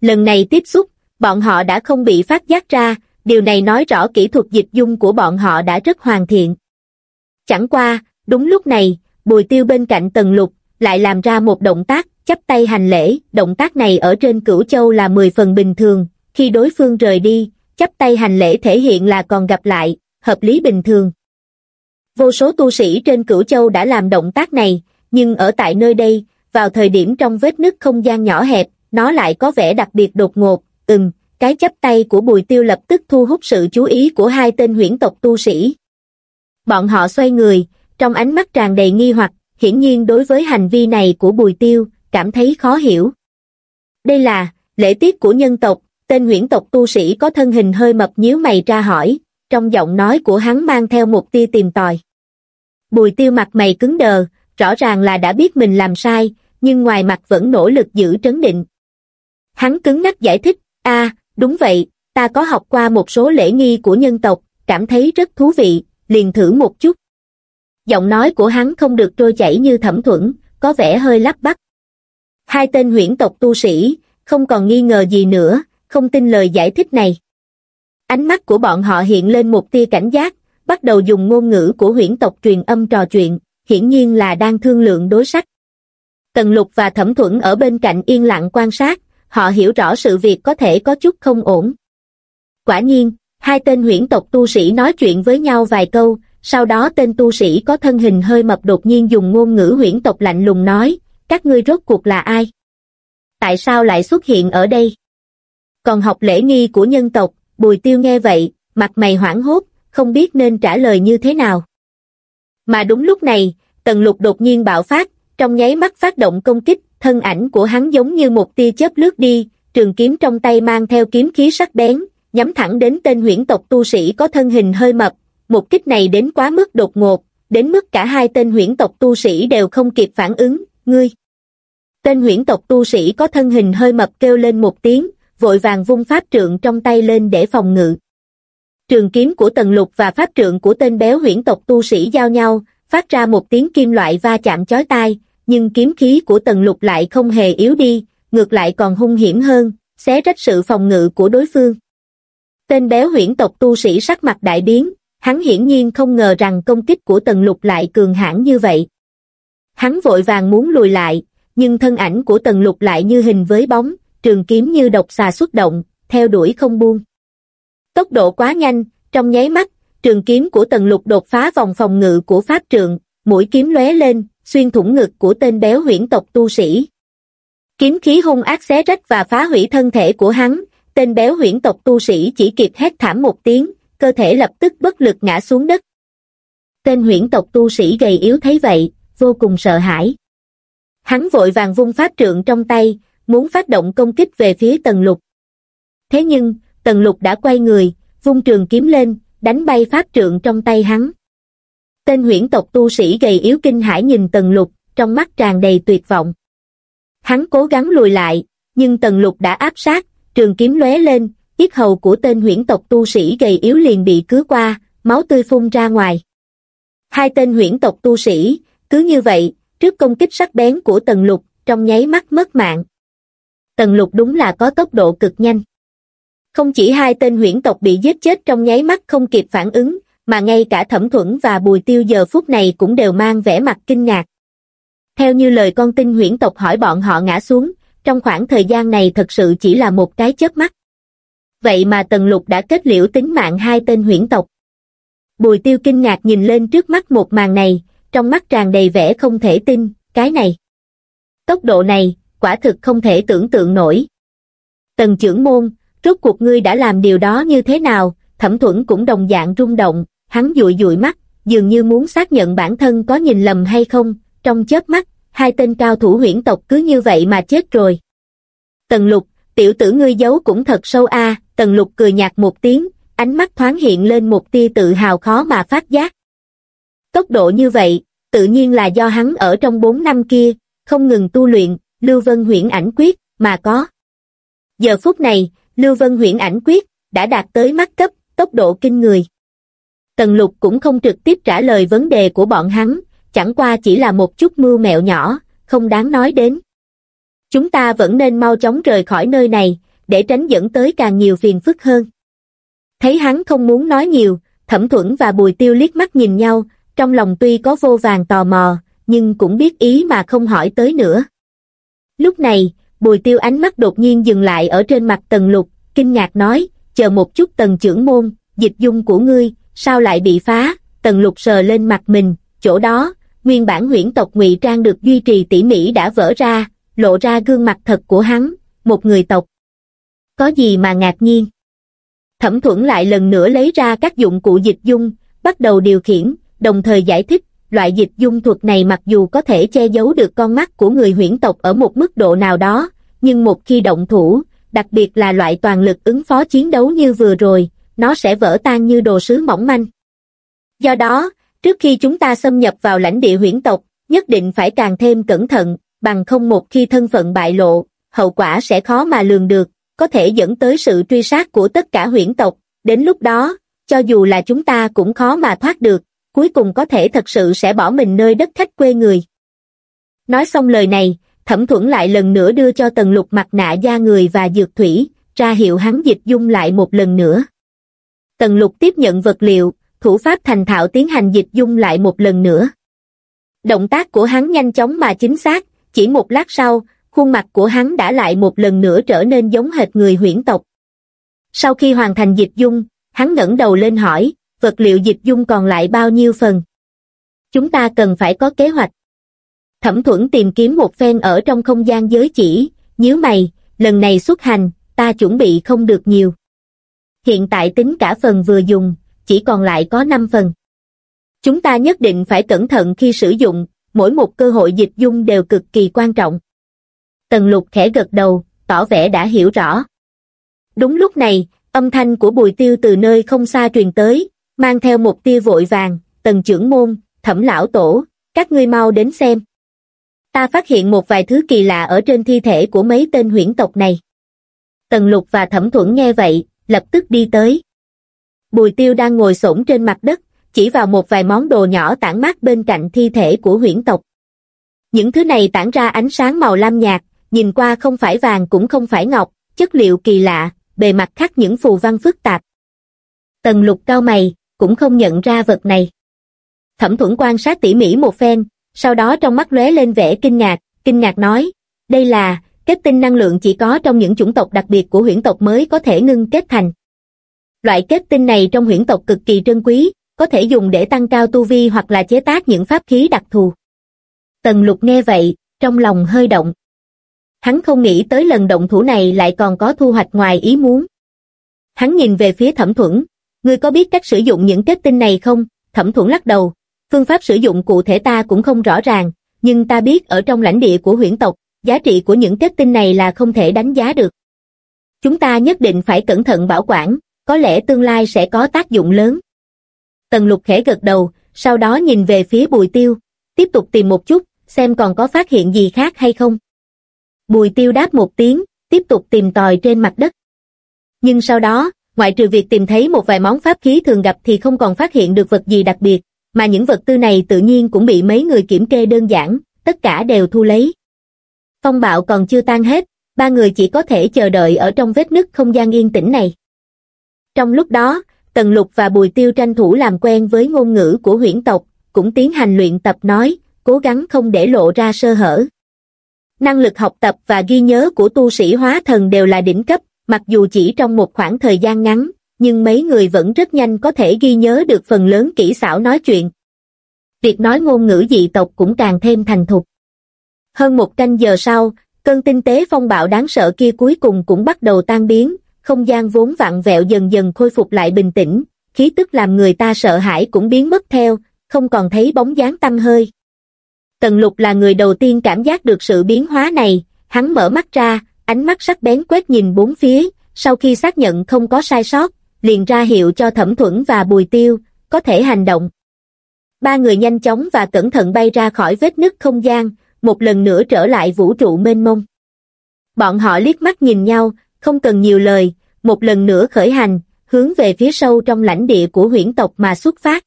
Lần này tiếp xúc, bọn họ đã không bị phát giác ra, điều này nói rõ kỹ thuật dịch dung của bọn họ đã rất hoàn thiện. Chẳng qua, đúng lúc này, bùi tiêu bên cạnh tần lục, lại làm ra một động tác, chắp tay hành lễ, động tác này ở trên cửu châu là 10 phần bình thường, khi đối phương rời đi, chắp tay hành lễ thể hiện là còn gặp lại, hợp lý bình thường. Vô số tu sĩ trên cửu châu đã làm động tác này, nhưng ở tại nơi đây, vào thời điểm trong vết nứt không gian nhỏ hẹp, nó lại có vẻ đặc biệt đột ngột, ừm, cái chấp tay của Bùi Tiêu lập tức thu hút sự chú ý của hai tên huyễn tộc tu sĩ. Bọn họ xoay người, trong ánh mắt tràn đầy nghi hoặc, hiển nhiên đối với hành vi này của Bùi Tiêu, cảm thấy khó hiểu. Đây là, lễ tiết của nhân tộc, tên huyễn tộc tu sĩ có thân hình hơi mập nhíu mày ra hỏi, trong giọng nói của hắn mang theo một tia tìm tòi. Bùi tiêu mặt mày cứng đờ, rõ ràng là đã biết mình làm sai, nhưng ngoài mặt vẫn nỗ lực giữ trấn định. Hắn cứng ngắc giải thích, a đúng vậy, ta có học qua một số lễ nghi của nhân tộc, cảm thấy rất thú vị, liền thử một chút. Giọng nói của hắn không được trôi chảy như thẩm thuẫn, có vẻ hơi lắp bắp. Hai tên huyễn tộc tu sĩ, không còn nghi ngờ gì nữa, không tin lời giải thích này. Ánh mắt của bọn họ hiện lên một tia cảnh giác, bắt đầu dùng ngôn ngữ của huyễn tộc truyền âm trò chuyện, hiển nhiên là đang thương lượng đối sách. Tần lục và thẩm thuẫn ở bên cạnh yên lặng quan sát, họ hiểu rõ sự việc có thể có chút không ổn. Quả nhiên, hai tên huyễn tộc tu sĩ nói chuyện với nhau vài câu, sau đó tên tu sĩ có thân hình hơi mập đột nhiên dùng ngôn ngữ huyễn tộc lạnh lùng nói, các ngươi rốt cuộc là ai? Tại sao lại xuất hiện ở đây? Còn học lễ nghi của nhân tộc, bùi tiêu nghe vậy, mặt mày hoảng hốt, không biết nên trả lời như thế nào. Mà đúng lúc này, tần lục đột nhiên bạo phát, trong nháy mắt phát động công kích, thân ảnh của hắn giống như một tia chớp lướt đi, trường kiếm trong tay mang theo kiếm khí sắc bén, nhắm thẳng đến tên huyễn tộc tu sĩ có thân hình hơi mập. Một kích này đến quá mức đột ngột, đến mức cả hai tên huyễn tộc tu sĩ đều không kịp phản ứng, ngươi. Tên huyễn tộc tu sĩ có thân hình hơi mập kêu lên một tiếng, vội vàng vung pháp trượng trong tay lên để phòng ngự. Trường kiếm của tần lục và pháp trượng của tên béo huyễn tộc tu sĩ giao nhau, phát ra một tiếng kim loại va chạm chói tai, nhưng kiếm khí của tần lục lại không hề yếu đi, ngược lại còn hung hiểm hơn, xé rách sự phòng ngự của đối phương. Tên béo huyễn tộc tu sĩ sắc mặt đại biến, hắn hiển nhiên không ngờ rằng công kích của tần lục lại cường hãn như vậy. Hắn vội vàng muốn lùi lại, nhưng thân ảnh của tần lục lại như hình với bóng, trường kiếm như độc xà xuất động, theo đuổi không buông. Tốc độ quá nhanh, trong nháy mắt, trường kiếm của tần lục đột phá vòng phòng ngự của pháp trượng, mũi kiếm lóe lên, xuyên thủng ngực của tên béo huyễn tộc tu sĩ. Kiếm khí hung ác xé rách và phá hủy thân thể của hắn, tên béo huyễn tộc tu sĩ chỉ kịp hét thảm một tiếng, cơ thể lập tức bất lực ngã xuống đất. Tên huyễn tộc tu sĩ gầy yếu thấy vậy, vô cùng sợ hãi. Hắn vội vàng vung pháp trượng trong tay, muốn phát động công kích về phía tần lục. Thế nhưng, tần lục đã quay người, vung trường kiếm lên, đánh bay pháp trượng trong tay hắn. Tên huyễn tộc tu sĩ gầy yếu kinh hãi nhìn tần lục, trong mắt tràn đầy tuyệt vọng. Hắn cố gắng lùi lại, nhưng tần lục đã áp sát, trường kiếm lóe lên, yết hầu của tên huyễn tộc tu sĩ gầy yếu liền bị cứa qua, máu tươi phun ra ngoài. Hai tên huyễn tộc tu sĩ, cứ như vậy, trước công kích sắc bén của tần lục, trong nháy mắt mất mạng. Tần lục đúng là có tốc độ cực nhanh. Không chỉ hai tên huyễn tộc bị giết chết trong nháy mắt không kịp phản ứng, mà ngay cả thẩm thuẫn và bùi tiêu giờ phút này cũng đều mang vẻ mặt kinh ngạc. Theo như lời con tinh huyễn tộc hỏi bọn họ ngã xuống, trong khoảng thời gian này thật sự chỉ là một cái chớp mắt. Vậy mà Tần Lục đã kết liễu tính mạng hai tên huyễn tộc. Bùi tiêu kinh ngạc nhìn lên trước mắt một màn này, trong mắt tràn đầy vẻ không thể tin, cái này. Tốc độ này, quả thực không thể tưởng tượng nổi. Tần trưởng môn, rốt cuộc ngươi đã làm điều đó như thế nào, thẩm thuẫn cũng đồng dạng rung động, hắn dụi dụi mắt, dường như muốn xác nhận bản thân có nhìn lầm hay không, trong chớp mắt, hai tên cao thủ huyễn tộc cứ như vậy mà chết rồi. Tần lục, tiểu tử ngươi giấu cũng thật sâu a tần lục cười nhạt một tiếng, ánh mắt thoáng hiện lên một tia tự hào khó mà phát giác. Tốc độ như vậy, tự nhiên là do hắn ở trong bốn năm kia, không ngừng tu luyện, Lưu Vân huyễn ảnh quyết, mà có. Giờ phút này, Lưu Vân huyễn ảnh quyết, đã đạt tới mắt cấp, tốc độ kinh người. Tần lục cũng không trực tiếp trả lời vấn đề của bọn hắn, chẳng qua chỉ là một chút mưu mẹo nhỏ, không đáng nói đến. Chúng ta vẫn nên mau chóng rời khỏi nơi này, để tránh dẫn tới càng nhiều phiền phức hơn. Thấy hắn không muốn nói nhiều, Thẩm Thuẫn và Bùi Tiêu liếc mắt nhìn nhau, trong lòng tuy có vô vàng tò mò, nhưng cũng biết ý mà không hỏi tới nữa. Lúc này, Bùi Tiêu ánh mắt đột nhiên dừng lại ở trên mặt Tần Lục, kinh ngạc nói, chờ một chút Tần trưởng môn, dịch dung của ngươi, sao lại bị phá, Tần Lục sờ lên mặt mình, chỗ đó, nguyên bản huyễn tộc ngụy trang được duy trì tỉ mỉ đã vỡ ra, lộ ra gương mặt thật của hắn, một người tộc. Có gì mà ngạc nhiên? Thẩm thuẫn lại lần nữa lấy ra các dụng cụ dịch dung, bắt đầu điều khiển, đồng thời giải thích, loại dịch dung thuật này mặc dù có thể che giấu được con mắt của người huyễn tộc ở một mức độ nào đó, nhưng một khi động thủ, đặc biệt là loại toàn lực ứng phó chiến đấu như vừa rồi, nó sẽ vỡ tan như đồ sứ mỏng manh. Do đó, trước khi chúng ta xâm nhập vào lãnh địa huyễn tộc, nhất định phải càng thêm cẩn thận, bằng không một khi thân phận bại lộ, hậu quả sẽ khó mà lường được, có thể dẫn tới sự truy sát của tất cả huyễn tộc, đến lúc đó, cho dù là chúng ta cũng khó mà thoát được, cuối cùng có thể thật sự sẽ bỏ mình nơi đất khách quê người. Nói xong lời này, thẩm thuẫn lại lần nữa đưa cho tần lục mặt nạ da người và dược thủy, ra hiệu hắn dịch dung lại một lần nữa. Tần lục tiếp nhận vật liệu, thủ pháp thành thạo tiến hành dịch dung lại một lần nữa. Động tác của hắn nhanh chóng mà chính xác, chỉ một lát sau, khuôn mặt của hắn đã lại một lần nữa trở nên giống hệt người huyễn tộc. Sau khi hoàn thành dịch dung, hắn ngẩng đầu lên hỏi, vật liệu dịch dung còn lại bao nhiêu phần? Chúng ta cần phải có kế hoạch. Thẩm thuẫn tìm kiếm một phen ở trong không gian giới chỉ, nhíu mày, lần này xuất hành, ta chuẩn bị không được nhiều. Hiện tại tính cả phần vừa dùng, chỉ còn lại có 5 phần. Chúng ta nhất định phải cẩn thận khi sử dụng, mỗi một cơ hội dịch dung đều cực kỳ quan trọng. Tần lục khẽ gật đầu, tỏ vẻ đã hiểu rõ. Đúng lúc này, âm thanh của bùi tiêu từ nơi không xa truyền tới, mang theo một tia vội vàng, tần trưởng môn, thẩm lão tổ, các ngươi mau đến xem. Ta phát hiện một vài thứ kỳ lạ ở trên thi thể của mấy tên huyễn tộc này. Tần lục và thẩm thuẫn nghe vậy, lập tức đi tới. Bùi tiêu đang ngồi xổm trên mặt đất, chỉ vào một vài món đồ nhỏ tản mát bên cạnh thi thể của huyễn tộc. Những thứ này tản ra ánh sáng màu lam nhạt, nhìn qua không phải vàng cũng không phải ngọc, chất liệu kỳ lạ, bề mặt khắc những phù văn phức tạp. Tần lục cao mày, cũng không nhận ra vật này. Thẩm thuẫn quan sát tỉ mỉ một phen, sau đó trong mắt lóe lên vẻ kinh ngạc, kinh ngạc nói, đây là, kết tinh năng lượng chỉ có trong những chủng tộc đặc biệt của huyễn tộc mới có thể ngưng kết thành. Loại kết tinh này trong huyễn tộc cực kỳ trân quý, có thể dùng để tăng cao tu vi hoặc là chế tác những pháp khí đặc thù. Tần lục nghe vậy, trong lòng hơi động. Hắn không nghĩ tới lần động thủ này lại còn có thu hoạch ngoài ý muốn. Hắn nhìn về phía thẩm thuẫn, ngươi có biết cách sử dụng những kết tinh này không? Thẩm thuẫn lắc đầu, phương pháp sử dụng cụ thể ta cũng không rõ ràng, nhưng ta biết ở trong lãnh địa của huyễn tộc, giá trị của những kết tinh này là không thể đánh giá được. Chúng ta nhất định phải cẩn thận bảo quản, có lẽ tương lai sẽ có tác dụng lớn. Tần lục khẽ gật đầu, sau đó nhìn về phía bùi tiêu, tiếp tục tìm một chút, xem còn có phát hiện gì khác hay không. Bùi tiêu đáp một tiếng, tiếp tục tìm tòi trên mặt đất. Nhưng sau đó, ngoại trừ việc tìm thấy một vài món pháp khí thường gặp thì không còn phát hiện được vật gì đặc biệt, mà những vật tư này tự nhiên cũng bị mấy người kiểm kê đơn giản, tất cả đều thu lấy. Phong bạo còn chưa tan hết, ba người chỉ có thể chờ đợi ở trong vết nứt không gian yên tĩnh này. Trong lúc đó, Tần Lục và Bùi Tiêu tranh thủ làm quen với ngôn ngữ của huyễn tộc, cũng tiến hành luyện tập nói, cố gắng không để lộ ra sơ hở. Năng lực học tập và ghi nhớ của tu sĩ hóa thần đều là đỉnh cấp, mặc dù chỉ trong một khoảng thời gian ngắn, nhưng mấy người vẫn rất nhanh có thể ghi nhớ được phần lớn kỹ xảo nói chuyện. Việc nói ngôn ngữ dị tộc cũng càng thêm thành thục. Hơn một canh giờ sau, cơn tinh tế phong bạo đáng sợ kia cuối cùng cũng bắt đầu tan biến, không gian vốn vặn vẹo dần dần khôi phục lại bình tĩnh, khí tức làm người ta sợ hãi cũng biến mất theo, không còn thấy bóng dáng tâm hơi. Tần lục là người đầu tiên cảm giác được sự biến hóa này, hắn mở mắt ra, ánh mắt sắc bén quét nhìn bốn phía, sau khi xác nhận không có sai sót, liền ra hiệu cho thẩm thuẫn và bùi tiêu, có thể hành động. Ba người nhanh chóng và cẩn thận bay ra khỏi vết nứt không gian, một lần nữa trở lại vũ trụ mênh mông. Bọn họ liếc mắt nhìn nhau, không cần nhiều lời, một lần nữa khởi hành, hướng về phía sâu trong lãnh địa của huyễn tộc mà xuất phát.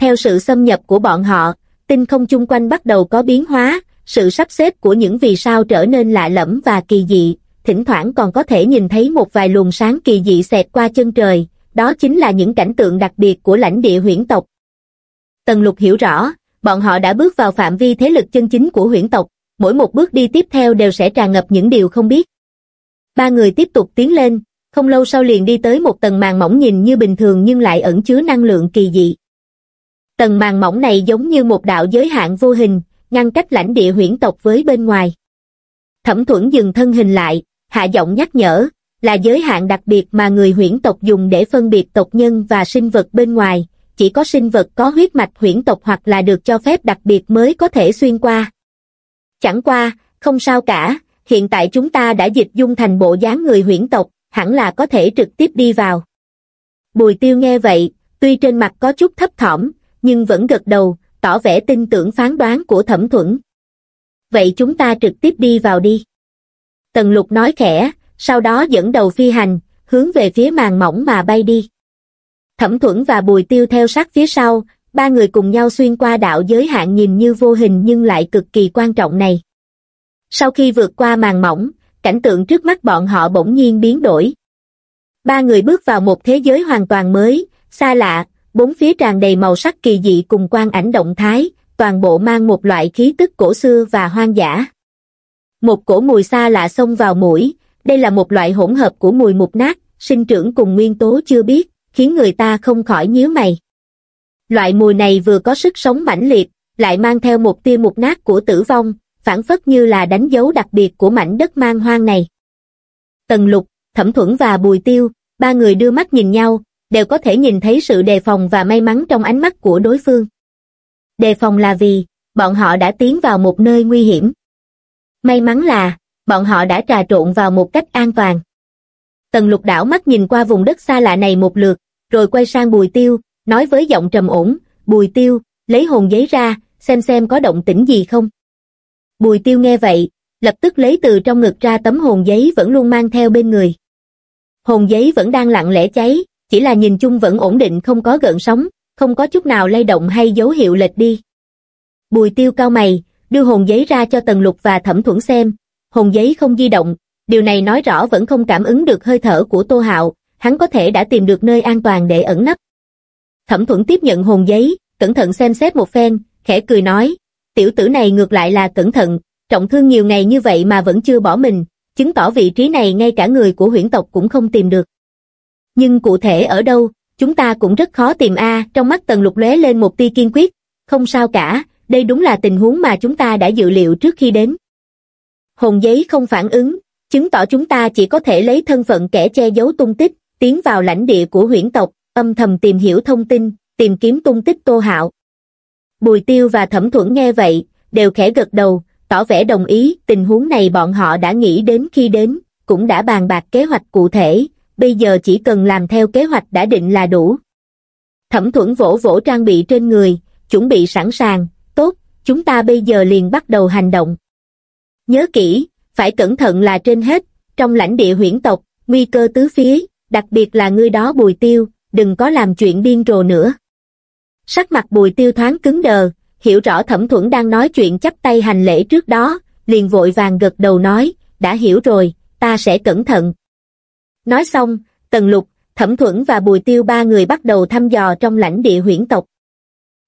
Theo sự xâm nhập của bọn họ, tinh không chung quanh bắt đầu có biến hóa, sự sắp xếp của những vì sao trở nên lạ lẫm và kỳ dị, thỉnh thoảng còn có thể nhìn thấy một vài luồng sáng kỳ dị xẹt qua chân trời, đó chính là những cảnh tượng đặc biệt của lãnh địa huyễn tộc. Tần lục hiểu rõ, bọn họ đã bước vào phạm vi thế lực chân chính của huyễn tộc, mỗi một bước đi tiếp theo đều sẽ tràn ngập những điều không biết. Ba người tiếp tục tiến lên, không lâu sau liền đi tới một tầng màn mỏng nhìn như bình thường nhưng lại ẩn chứa năng lượng kỳ dị. Tầng màn mỏng này giống như một đạo giới hạn vô hình, ngăn cách lãnh địa huyễn tộc với bên ngoài. Thẩm thuẫn dừng thân hình lại, hạ giọng nhắc nhở, là giới hạn đặc biệt mà người huyễn tộc dùng để phân biệt tộc nhân và sinh vật bên ngoài, chỉ có sinh vật có huyết mạch huyễn tộc hoặc là được cho phép đặc biệt mới có thể xuyên qua. Chẳng qua, không sao cả, hiện tại chúng ta đã dịch dung thành bộ dáng người huyễn tộc, hẳn là có thể trực tiếp đi vào. Bùi tiêu nghe vậy, tuy trên mặt có chút thấp thỏm, nhưng vẫn gật đầu, tỏ vẻ tin tưởng phán đoán của thẩm thuẫn. Vậy chúng ta trực tiếp đi vào đi. Tần lục nói khẽ, sau đó dẫn đầu phi hành, hướng về phía màn mỏng mà bay đi. Thẩm thuẫn và bùi tiêu theo sát phía sau, ba người cùng nhau xuyên qua đạo giới hạn nhìn như vô hình nhưng lại cực kỳ quan trọng này. Sau khi vượt qua màn mỏng, cảnh tượng trước mắt bọn họ bỗng nhiên biến đổi. Ba người bước vào một thế giới hoàn toàn mới, xa lạ, bốn phía tràn đầy màu sắc kỳ dị cùng quang ảnh động thái, toàn bộ mang một loại khí tức cổ xưa và hoang dã. Một cổ mùi xa lạ xông vào mũi, đây là một loại hỗn hợp của mùi mục nát, sinh trưởng cùng nguyên tố chưa biết, khiến người ta không khỏi nhíu mày. Loại mùi này vừa có sức sống mãnh liệt, lại mang theo một tia mục nát của tử vong, phản phất như là đánh dấu đặc biệt của mảnh đất mang hoang này. Tần lục, thẩm thuẫn và bùi tiêu, ba người đưa mắt nhìn nhau, đều có thể nhìn thấy sự đề phòng và may mắn trong ánh mắt của đối phương. Đề phòng là vì, bọn họ đã tiến vào một nơi nguy hiểm. May mắn là, bọn họ đã trà trộn vào một cách an toàn. Tần lục đảo mắt nhìn qua vùng đất xa lạ này một lượt, rồi quay sang bùi tiêu, nói với giọng trầm ổn, bùi tiêu, lấy hồn giấy ra, xem xem có động tĩnh gì không. Bùi tiêu nghe vậy, lập tức lấy từ trong ngực ra tấm hồn giấy vẫn luôn mang theo bên người. Hồn giấy vẫn đang lặng lẽ cháy, chỉ là nhìn chung vẫn ổn định không có gợn sóng, không có chút nào lay động hay dấu hiệu lệch đi. Bùi tiêu cao mày, đưa hồn giấy ra cho Tần Lục và Thẩm Thuẫn xem, hồn giấy không di động, điều này nói rõ vẫn không cảm ứng được hơi thở của Tô Hạo, hắn có thể đã tìm được nơi an toàn để ẩn nấp. Thẩm Thuẫn tiếp nhận hồn giấy, cẩn thận xem xét một phen, khẽ cười nói, tiểu tử này ngược lại là cẩn thận, trọng thương nhiều ngày như vậy mà vẫn chưa bỏ mình, chứng tỏ vị trí này ngay cả người của huyễn tộc cũng không tìm được. Nhưng cụ thể ở đâu, chúng ta cũng rất khó tìm a trong mắt tần lục lóe lên một tia kiên quyết, không sao cả, đây đúng là tình huống mà chúng ta đã dự liệu trước khi đến. Hồn giấy không phản ứng, chứng tỏ chúng ta chỉ có thể lấy thân phận kẻ che giấu tung tích, tiến vào lãnh địa của huyễn tộc, âm thầm tìm hiểu thông tin, tìm kiếm tung tích Tô Hạo. Bùi Tiêu và Thẩm Thuẫn nghe vậy, đều khẽ gật đầu, tỏ vẻ đồng ý, tình huống này bọn họ đã nghĩ đến khi đến, cũng đã bàn bạc kế hoạch cụ thể, bây giờ chỉ cần làm theo kế hoạch đã định là đủ. Thẩm Thuẫn vỗ vỗ trang bị trên người, chuẩn bị sẵn sàng, tốt, chúng ta bây giờ liền bắt đầu hành động. Nhớ kỹ, phải cẩn thận là trên hết, trong lãnh địa huyễn tộc, nguy cơ tứ phía, đặc biệt là ngươi đó bùi tiêu, đừng có làm chuyện điên rồ nữa. Sắc mặt bùi tiêu thoáng cứng đờ, hiểu rõ thẩm thuẫn đang nói chuyện chấp tay hành lễ trước đó, liền vội vàng gật đầu nói, đã hiểu rồi, ta sẽ cẩn thận. Nói xong, tần lục, thẩm thuẫn và bùi tiêu ba người bắt đầu thăm dò trong lãnh địa huyễn tộc.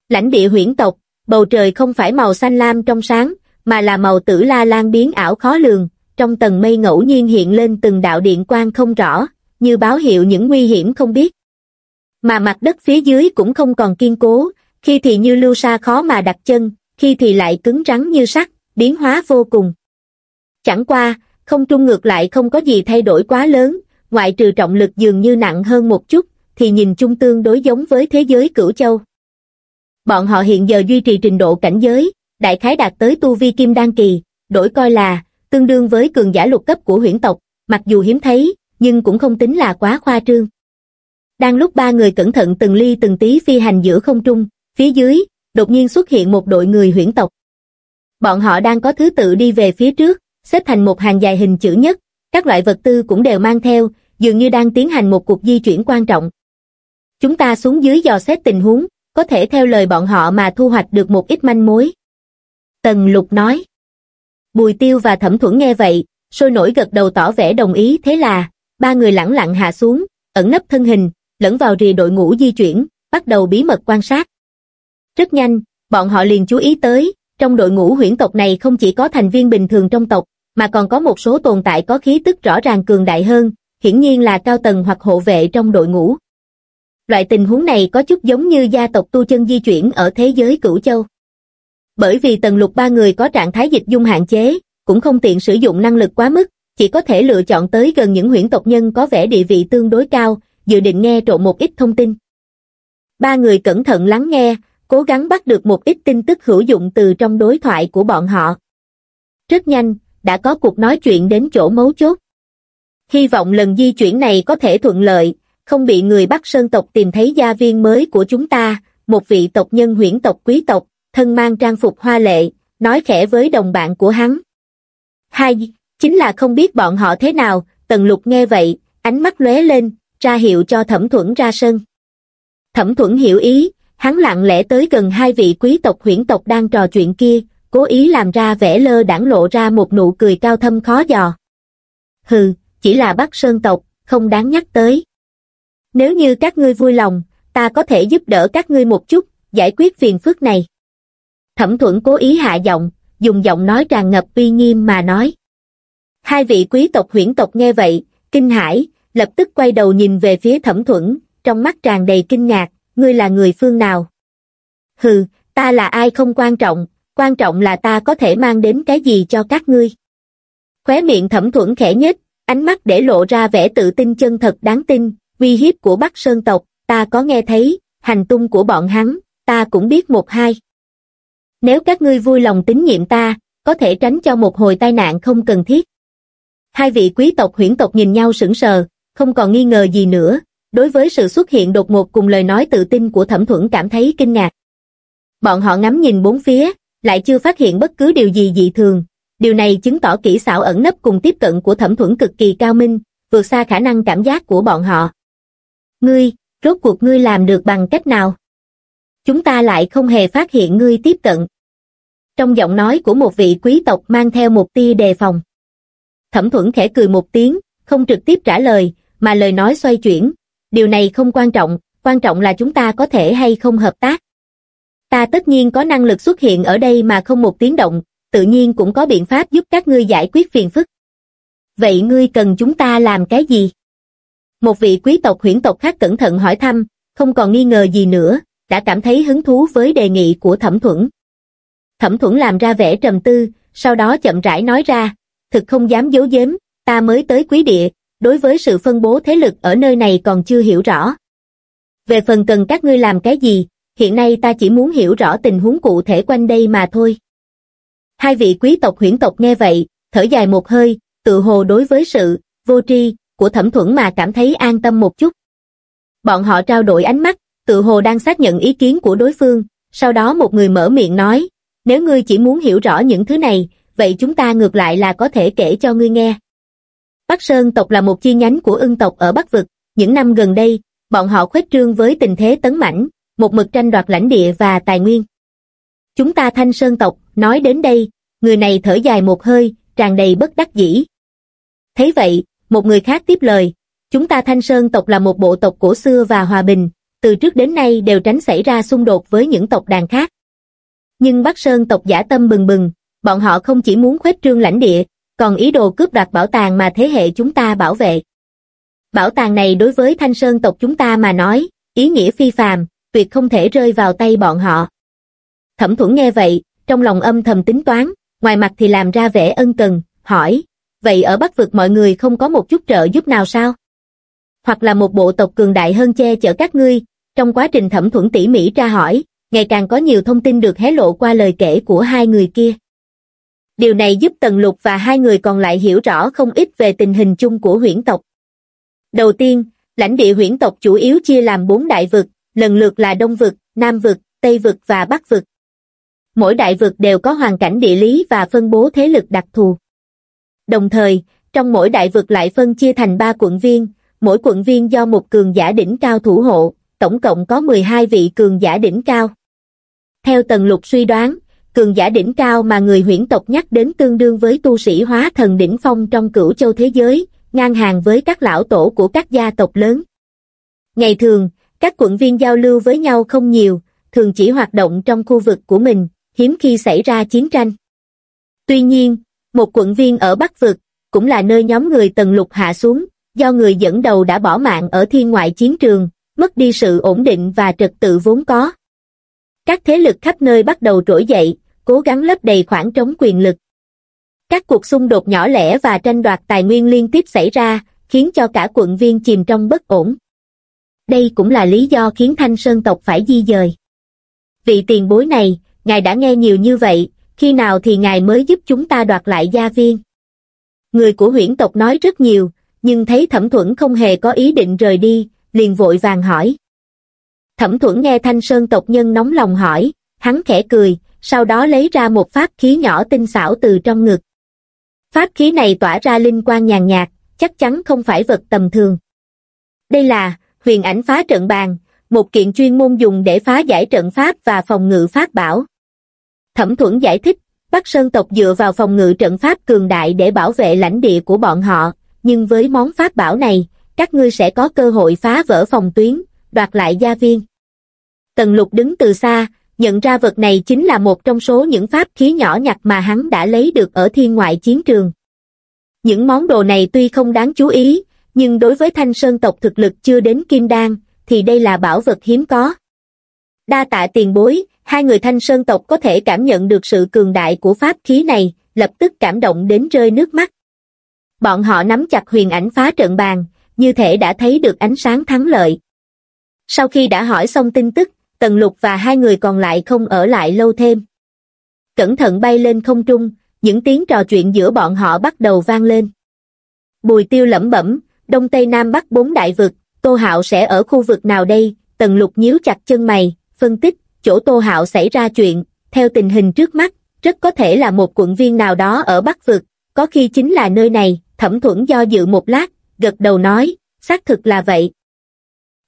Lãnh địa huyễn tộc, bầu trời không phải màu xanh lam trong sáng, mà là màu tử la lan biến ảo khó lường, trong tầng mây ngẫu nhiên hiện lên từng đạo điện quang không rõ, như báo hiệu những nguy hiểm không biết. Mà mặt đất phía dưới cũng không còn kiên cố, khi thì như lưu sa khó mà đặt chân, khi thì lại cứng rắn như sắt, biến hóa vô cùng. Chẳng qua, không trung ngược lại không có gì thay đổi quá lớn, ngoại trừ trọng lực dường như nặng hơn một chút, thì nhìn chung tương đối giống với thế giới cửu châu. Bọn họ hiện giờ duy trì trình độ cảnh giới, đại khái đạt tới tu vi kim đan kỳ, đổi coi là, tương đương với cường giả lục cấp của huyễn tộc, mặc dù hiếm thấy, nhưng cũng không tính là quá khoa trương. Đang lúc ba người cẩn thận từng ly từng tí phi hành giữa không trung, phía dưới, đột nhiên xuất hiện một đội người huyễn tộc. Bọn họ đang có thứ tự đi về phía trước, xếp thành một hàng dài hình chữ nhất, các loại vật tư cũng đều mang theo, dường như đang tiến hành một cuộc di chuyển quan trọng. Chúng ta xuống dưới dò xét tình huống, có thể theo lời bọn họ mà thu hoạch được một ít manh mối. Tần lục nói. Bùi tiêu và thẩm thuẫn nghe vậy, sôi nổi gật đầu tỏ vẻ đồng ý thế là, ba người lẳng lặng hạ xuống, ẩn nấp thân hình, lẫn vào rìa đội ngũ di chuyển, bắt đầu bí mật quan sát. Rất nhanh, bọn họ liền chú ý tới, trong đội ngũ huyễn tộc này không chỉ có thành viên bình thường trong tộc, mà còn có một số tồn tại có khí tức rõ ràng cường đại hơn, hiển nhiên là cao tầng hoặc hộ vệ trong đội ngũ. Loại tình huống này có chút giống như gia tộc tu chân di chuyển ở thế giới cửu châu. Bởi vì tần lục ba người có trạng thái dịch dung hạn chế, cũng không tiện sử dụng năng lực quá mức, chỉ có thể lựa chọn tới gần những huyễn tộc nhân có vẻ địa vị tương đối cao, dự định nghe trộn một ít thông tin. Ba người cẩn thận lắng nghe, cố gắng bắt được một ít tin tức hữu dụng từ trong đối thoại của bọn họ. Rất nhanh, đã có cuộc nói chuyện đến chỗ mấu chốt. Hy vọng lần di chuyển này có thể thuận lợi, không bị người Bắc Sơn tộc tìm thấy gia viên mới của chúng ta, một vị tộc nhân huyễn tộc quý tộc, thân mang trang phục hoa lệ, nói khẽ với đồng bạn của hắn. Hai, chính là không biết bọn họ thế nào, tần lục nghe vậy, ánh mắt lóe lên, ra hiệu cho thẩm thuẫn ra sân. Thẩm thuẫn hiểu ý, hắn lặng lẽ tới gần hai vị quý tộc huyễn tộc đang trò chuyện kia, cố ý làm ra vẻ lơ đãng lộ ra một nụ cười cao thâm khó dò. Hừ, chỉ là Bắc Sơn tộc, không đáng nhắc tới. Nếu như các ngươi vui lòng, ta có thể giúp đỡ các ngươi một chút, giải quyết phiền phức này. Thẩm thuẫn cố ý hạ giọng, dùng giọng nói tràn ngập uy nghiêm mà nói. Hai vị quý tộc huyễn tộc nghe vậy, kinh hãi, lập tức quay đầu nhìn về phía thẩm thuẫn, trong mắt tràn đầy kinh ngạc, ngươi là người phương nào? Hừ, ta là ai không quan trọng, quan trọng là ta có thể mang đến cái gì cho các ngươi. Khóe miệng thẩm thuẫn khẽ nhếch, ánh mắt để lộ ra vẻ tự tin chân thật đáng tin, uy hiếp của Bắc Sơn tộc, ta có nghe thấy, hành tung của bọn hắn, ta cũng biết một hai. Nếu các ngươi vui lòng tín nhiệm ta, có thể tránh cho một hồi tai nạn không cần thiết. Hai vị quý tộc huyển tộc nhìn nhau sững sờ, không còn nghi ngờ gì nữa, đối với sự xuất hiện đột ngột cùng lời nói tự tin của thẩm thuẫn cảm thấy kinh ngạc. Bọn họ ngắm nhìn bốn phía, lại chưa phát hiện bất cứ điều gì dị thường. Điều này chứng tỏ kỹ xảo ẩn nấp cùng tiếp cận của thẩm thuẫn cực kỳ cao minh, vượt xa khả năng cảm giác của bọn họ. Ngươi, rốt cuộc ngươi làm được bằng cách nào? Chúng ta lại không hề phát hiện ngươi tiếp cận. Trong giọng nói của một vị quý tộc mang theo một tia đề phòng. Thẩm thuẫn khẽ cười một tiếng, không trực tiếp trả lời, mà lời nói xoay chuyển. Điều này không quan trọng, quan trọng là chúng ta có thể hay không hợp tác. Ta tất nhiên có năng lực xuất hiện ở đây mà không một tiếng động, tự nhiên cũng có biện pháp giúp các ngươi giải quyết phiền phức. Vậy ngươi cần chúng ta làm cái gì? Một vị quý tộc huyển tộc khác cẩn thận hỏi thăm, không còn nghi ngờ gì nữa, đã cảm thấy hứng thú với đề nghị của thẩm thuẫn. Thẩm thuẫn làm ra vẻ trầm tư, sau đó chậm rãi nói ra, thực không dám giấu giếm, ta mới tới quý địa, đối với sự phân bố thế lực ở nơi này còn chưa hiểu rõ. Về phần cần các ngươi làm cái gì, hiện nay ta chỉ muốn hiểu rõ tình huống cụ thể quanh đây mà thôi. Hai vị quý tộc huyễn tộc nghe vậy, thở dài một hơi, tự hồ đối với sự vô tri của thẩm thuẫn mà cảm thấy an tâm một chút. Bọn họ trao đổi ánh mắt, tự hồ đang xác nhận ý kiến của đối phương, sau đó một người mở miệng nói, nếu ngươi chỉ muốn hiểu rõ những thứ này, vậy chúng ta ngược lại là có thể kể cho ngươi nghe. Bắc Sơn tộc là một chi nhánh của ưng tộc ở Bắc Vực, những năm gần đây, bọn họ khuếch trương với tình thế tấn mãnh, một mực tranh đoạt lãnh địa và tài nguyên. Chúng ta thanh sơn tộc, nói đến đây, người này thở dài một hơi, tràn đầy bất đắc dĩ. Thấy vậy, một người khác tiếp lời, chúng ta thanh sơn tộc là một bộ tộc cổ xưa và hòa bình, từ trước đến nay đều tránh xảy ra xung đột với những tộc đàn khác. Nhưng Bắc Sơn tộc giả tâm bừng bừng, bọn họ không chỉ muốn khuếch trương lãnh địa, còn ý đồ cướp đoạt bảo tàng mà thế hệ chúng ta bảo vệ. Bảo tàng này đối với Thanh Sơn tộc chúng ta mà nói, ý nghĩa phi phàm, tuyệt không thể rơi vào tay bọn họ. Thẩm thuẫn nghe vậy, trong lòng âm thầm tính toán, ngoài mặt thì làm ra vẻ ân cần, hỏi, vậy ở Bắc Vực mọi người không có một chút trợ giúp nào sao? hoặc là một bộ tộc cường đại hơn che chở các ngươi, trong quá trình thẩm thuẫn tỉ mỉ tra hỏi, ngày càng có nhiều thông tin được hé lộ qua lời kể của hai người kia. Điều này giúp Tần Lục và hai người còn lại hiểu rõ không ít về tình hình chung của huyễn tộc. Đầu tiên, lãnh địa huyễn tộc chủ yếu chia làm bốn đại vực, lần lượt là Đông vực, Nam vực, Tây vực và Bắc vực. Mỗi đại vực đều có hoàn cảnh địa lý và phân bố thế lực đặc thù. Đồng thời, trong mỗi đại vực lại phân chia thành ba quận viên, mỗi quận viên do một cường giả đỉnh cao thủ hộ, tổng cộng có 12 vị cường giả đỉnh cao. Theo Tần Lục suy đoán, cường giả đỉnh cao mà người huyễn tộc nhắc đến tương đương với tu sĩ hóa thần đỉnh phong trong cửu châu thế giới, ngang hàng với các lão tổ của các gia tộc lớn. Ngày thường, các quận viên giao lưu với nhau không nhiều, thường chỉ hoạt động trong khu vực của mình, hiếm khi xảy ra chiến tranh. Tuy nhiên, một quận viên ở Bắc Vực, cũng là nơi nhóm người tần lục hạ xuống, do người dẫn đầu đã bỏ mạng ở thiên ngoại chiến trường, mất đi sự ổn định và trật tự vốn có. Các thế lực khắp nơi bắt đầu trỗi dậy, cố gắng lấp đầy khoảng trống quyền lực. Các cuộc xung đột nhỏ lẻ và tranh đoạt tài nguyên liên tiếp xảy ra, khiến cho cả quận viên chìm trong bất ổn. Đây cũng là lý do khiến Thanh Sơn tộc phải di dời. Vị tiền bối này, ngài đã nghe nhiều như vậy, khi nào thì ngài mới giúp chúng ta đoạt lại gia viên? Người của huyễn tộc nói rất nhiều, nhưng thấy thẩm thuẫn không hề có ý định rời đi, liền vội vàng hỏi. Thẩm thuẫn nghe thanh sơn tộc nhân nóng lòng hỏi, hắn khẽ cười, sau đó lấy ra một pháp khí nhỏ tinh xảo từ trong ngực. Pháp khí này tỏa ra linh quang nhàn nhạt, chắc chắn không phải vật tầm thường. Đây là huyền ảnh phá trận bàn, một kiện chuyên môn dùng để phá giải trận pháp và phòng ngự pháp bảo. Thẩm thuẫn giải thích, Bắc Sơn tộc dựa vào phòng ngự trận pháp cường đại để bảo vệ lãnh địa của bọn họ, nhưng với món pháp bảo này, các ngươi sẽ có cơ hội phá vỡ phòng tuyến, đoạt lại gia viên. Tần lục đứng từ xa, nhận ra vật này chính là một trong số những pháp khí nhỏ nhặt mà hắn đã lấy được ở thiên ngoại chiến trường. Những món đồ này tuy không đáng chú ý, nhưng đối với thanh sơn tộc thực lực chưa đến kim đan, thì đây là bảo vật hiếm có. Đa tạ tiền bối, hai người thanh sơn tộc có thể cảm nhận được sự cường đại của pháp khí này, lập tức cảm động đến rơi nước mắt. Bọn họ nắm chặt huyền ảnh phá trận bàn, như thể đã thấy được ánh sáng thắng lợi. Sau khi đã hỏi xong tin tức, Tần Lục và hai người còn lại không ở lại lâu thêm. Cẩn thận bay lên không trung, những tiếng trò chuyện giữa bọn họ bắt đầu vang lên. Bùi tiêu lẩm bẩm, Đông Tây Nam Bắc bốn đại vực, Tô Hạo sẽ ở khu vực nào đây? Tần Lục nhíu chặt chân mày, phân tích, chỗ Tô Hạo xảy ra chuyện, theo tình hình trước mắt, rất có thể là một quận viên nào đó ở Bắc vực, có khi chính là nơi này, thẩm thuẫn do dự một lát, gật đầu nói, xác thực là vậy.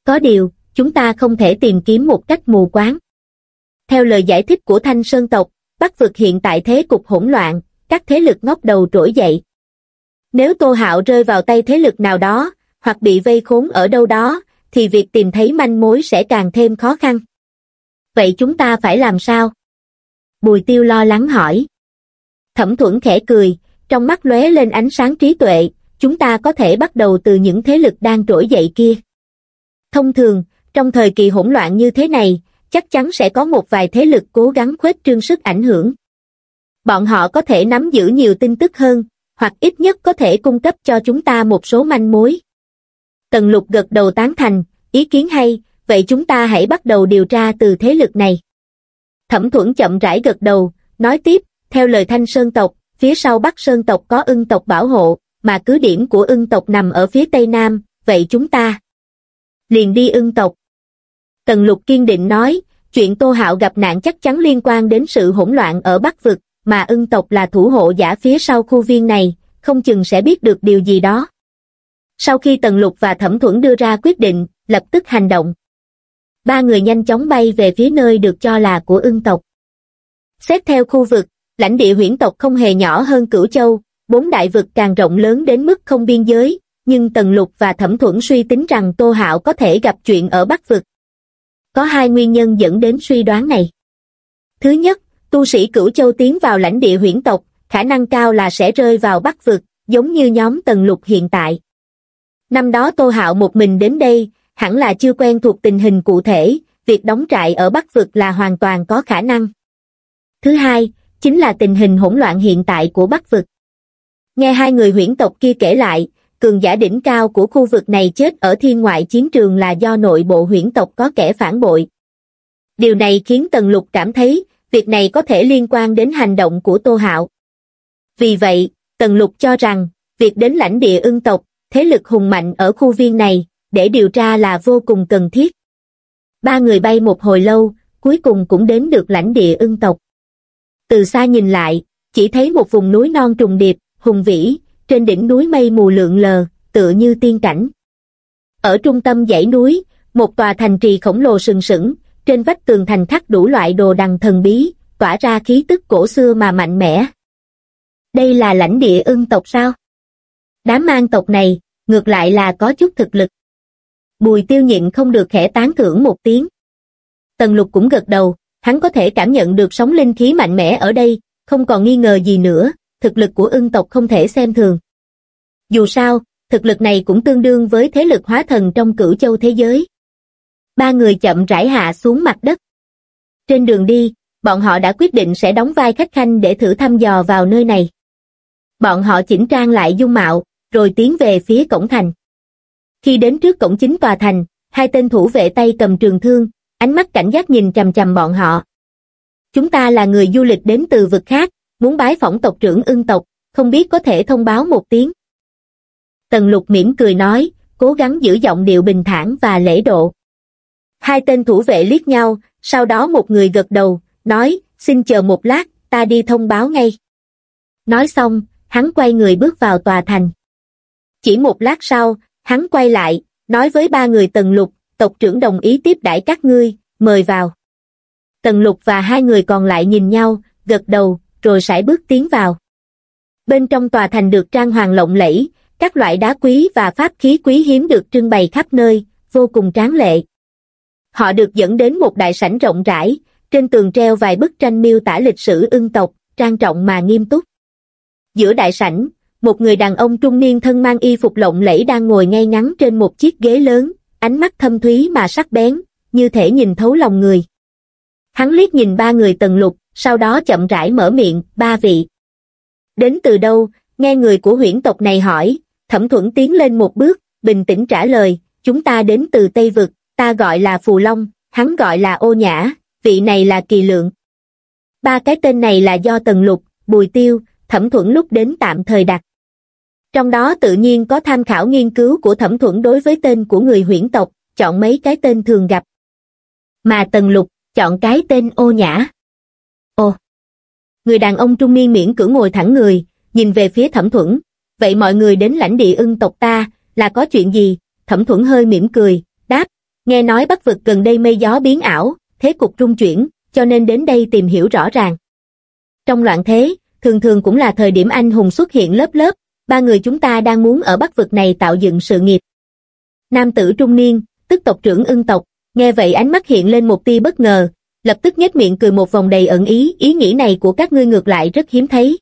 Có điều, chúng ta không thể tìm kiếm một cách mù quáng. Theo lời giải thích của Thanh Sơn tộc, Bắc vực hiện tại thế cục hỗn loạn, các thế lực ngóc đầu trỗi dậy. Nếu Tô Hạo rơi vào tay thế lực nào đó, hoặc bị vây khốn ở đâu đó, thì việc tìm thấy manh mối sẽ càng thêm khó khăn. Vậy chúng ta phải làm sao? Bùi tiêu lo lắng hỏi. Thẩm thuẫn khẽ cười, trong mắt lóe lên ánh sáng trí tuệ, chúng ta có thể bắt đầu từ những thế lực đang trỗi dậy kia. Thông thường, trong thời kỳ hỗn loạn như thế này, chắc chắn sẽ có một vài thế lực cố gắng khuếch trương sức ảnh hưởng. Bọn họ có thể nắm giữ nhiều tin tức hơn, hoặc ít nhất có thể cung cấp cho chúng ta một số manh mối. Tần lục gật đầu tán thành, ý kiến hay, vậy chúng ta hãy bắt đầu điều tra từ thế lực này. Thẩm thuẫn chậm rãi gật đầu, nói tiếp, theo lời thanh sơn tộc, phía sau Bắc Sơn tộc có ưng tộc bảo hộ, mà cứ điểm của ưng tộc nằm ở phía tây nam, vậy chúng ta liền đi ưng tộc. Tần lục kiên định nói, chuyện Tô Hạo gặp nạn chắc chắn liên quan đến sự hỗn loạn ở Bắc Vực, mà ưng tộc là thủ hộ giả phía sau khu viên này, không chừng sẽ biết được điều gì đó. Sau khi Tần Lục và Thẩm Thuẫn đưa ra quyết định, lập tức hành động. Ba người nhanh chóng bay về phía nơi được cho là của ưng tộc. Xét theo khu vực, lãnh địa huyễn tộc không hề nhỏ hơn Cửu Châu, bốn đại vực càng rộng lớn đến mức không biên giới, nhưng Tần Lục và Thẩm Thuẫn suy tính rằng Tô Hạo có thể gặp chuyện ở Bắc vực. Có hai nguyên nhân dẫn đến suy đoán này. Thứ nhất, tu sĩ Cửu Châu tiến vào lãnh địa huyễn tộc, khả năng cao là sẽ rơi vào Bắc vực, giống như nhóm Tần Lục hiện tại. Năm đó Tô Hạo một mình đến đây, hẳn là chưa quen thuộc tình hình cụ thể, việc đóng trại ở Bắc vực là hoàn toàn có khả năng. Thứ hai, chính là tình hình hỗn loạn hiện tại của Bắc vực. Nghe hai người huyễn tộc kia kể lại, cường giả đỉnh cao của khu vực này chết ở thiên ngoại chiến trường là do nội bộ huyễn tộc có kẻ phản bội. Điều này khiến Tần Lục cảm thấy, việc này có thể liên quan đến hành động của Tô Hạo. Vì vậy, Tần Lục cho rằng, việc đến lãnh địa ưng tộc, thế lực hùng mạnh ở khu viên này, để điều tra là vô cùng cần thiết. Ba người bay một hồi lâu, cuối cùng cũng đến được lãnh địa ưng tộc. Từ xa nhìn lại, chỉ thấy một vùng núi non trùng điệp, hùng vĩ, trên đỉnh núi mây mù lượn lờ, tựa như tiên cảnh. Ở trung tâm dãy núi, một tòa thành trì khổng lồ sừng sững, trên vách tường thành khắc đủ loại đồ đằng thần bí, tỏa ra khí tức cổ xưa mà mạnh mẽ. Đây là lãnh địa ưng tộc sao? Đám mang tộc này, ngược lại là có chút thực lực. Bùi tiêu nhịn không được khẽ tán thưởng một tiếng. Tần lục cũng gật đầu, hắn có thể cảm nhận được sóng linh khí mạnh mẽ ở đây, không còn nghi ngờ gì nữa, thực lực của ưng tộc không thể xem thường. Dù sao, thực lực này cũng tương đương với thế lực hóa thần trong cửu châu thế giới. Ba người chậm rãi hạ xuống mặt đất. Trên đường đi, bọn họ đã quyết định sẽ đóng vai khách khanh để thử thăm dò vào nơi này. Bọn họ chỉnh trang lại dung mạo, rồi tiến về phía cổng thành. Khi đến trước cổng chính tòa thành, hai tên thủ vệ tay cầm trường thương, ánh mắt cảnh giác nhìn chầm chầm bọn họ. Chúng ta là người du lịch đến từ vực khác, muốn bái phỏng tộc trưởng ưng tộc, không biết có thể thông báo một tiếng. Tần lục mỉm cười nói, cố gắng giữ giọng điệu bình thản và lễ độ. Hai tên thủ vệ liếc nhau, sau đó một người gật đầu, nói, xin chờ một lát, ta đi thông báo ngay. Nói xong, hắn quay người bước vào tòa thành. Chỉ một lát sau, hắn quay lại, nói với ba người tần lục, tộc trưởng đồng ý tiếp đãi các ngươi, mời vào. Tần lục và hai người còn lại nhìn nhau, gật đầu, rồi sải bước tiến vào. Bên trong tòa thành được trang hoàng lộng lẫy, các loại đá quý và pháp khí quý hiếm được trưng bày khắp nơi, vô cùng tráng lệ. Họ được dẫn đến một đại sảnh rộng rãi, trên tường treo vài bức tranh miêu tả lịch sử ưng tộc, trang trọng mà nghiêm túc. Giữa đại sảnh, một người đàn ông trung niên thân mang y phục lộng lẫy đang ngồi ngay ngắn trên một chiếc ghế lớn, ánh mắt thâm thúy mà sắc bén, như thể nhìn thấu lòng người. Hắn liếc nhìn ba người tần lục, sau đó chậm rãi mở miệng, ba vị. Đến từ đâu, nghe người của huyễn tộc này hỏi, thẩm thuẫn tiến lên một bước, bình tĩnh trả lời, chúng ta đến từ Tây Vực, ta gọi là Phù Long, hắn gọi là Ô Nhã, vị này là Kỳ Lượng. Ba cái tên này là do Tần Lục, Bùi Tiêu, Thẩm Thuẫn lúc đến tạm thời đặt. Trong đó tự nhiên có tham khảo nghiên cứu của Thẩm Thuẫn đối với tên của người huyễn tộc, chọn mấy cái tên thường gặp. Mà Tần Lục, chọn cái tên Ô Nhã. Người đàn ông trung niên miễn cưỡng ngồi thẳng người, nhìn về phía Thẩm Thuẫn. Vậy mọi người đến lãnh địa ưng tộc ta, là có chuyện gì? Thẩm Thuẫn hơi mỉm cười, đáp, nghe nói bắc vực gần đây mây gió biến ảo, thế cục trung chuyển, cho nên đến đây tìm hiểu rõ ràng. Trong loạn thế, thường thường cũng là thời điểm anh hùng xuất hiện lớp lớp, ba người chúng ta đang muốn ở bắc vực này tạo dựng sự nghiệp. Nam tử trung niên, tức tộc trưởng ưng tộc, nghe vậy ánh mắt hiện lên một tia bất ngờ, lập tức nhếch miệng cười một vòng đầy ẩn ý, ý nghĩ này của các ngươi ngược lại rất hiếm thấy.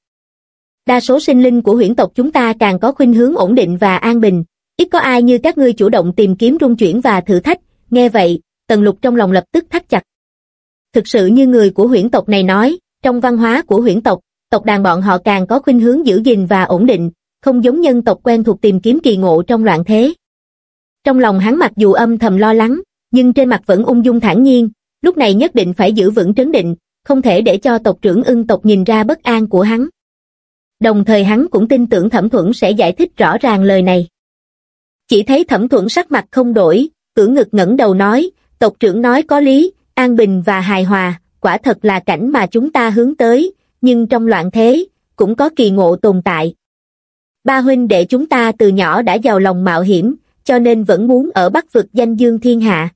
Đa số sinh linh của huyễn tộc chúng ta càng có khuynh hướng ổn định và an bình, ít có ai như các ngươi chủ động tìm kiếm rung chuyển và thử thách, nghe vậy, tần lục trong lòng lập tức thắt chặt. Thực sự như người của huyễn tộc này nói, trong văn hóa của huyễn tộc, tộc đàn bọn họ càng có khuynh hướng giữ gìn và ổn định, không giống nhân tộc quen thuộc tìm kiếm kỳ ngộ trong loạn thế. Trong lòng hắn mặc dù âm thầm lo lắng, nhưng trên mặt vẫn ung dung thản nhiên, lúc này nhất định phải giữ vững trấn định, không thể để cho tộc trưởng ưng tộc nhìn ra bất an của hắn. Đồng thời hắn cũng tin tưởng thẩm thuẫn sẽ giải thích rõ ràng lời này. Chỉ thấy thẩm thuẫn sắc mặt không đổi, cưỡng ngực ngẩng đầu nói, tộc trưởng nói có lý, an bình và hài hòa, quả thật là cảnh mà chúng ta hướng tới, nhưng trong loạn thế, cũng có kỳ ngộ tồn tại. Ba huynh đệ chúng ta từ nhỏ đã giàu lòng mạo hiểm, cho nên vẫn muốn ở bắc vực danh dương thiên hạ.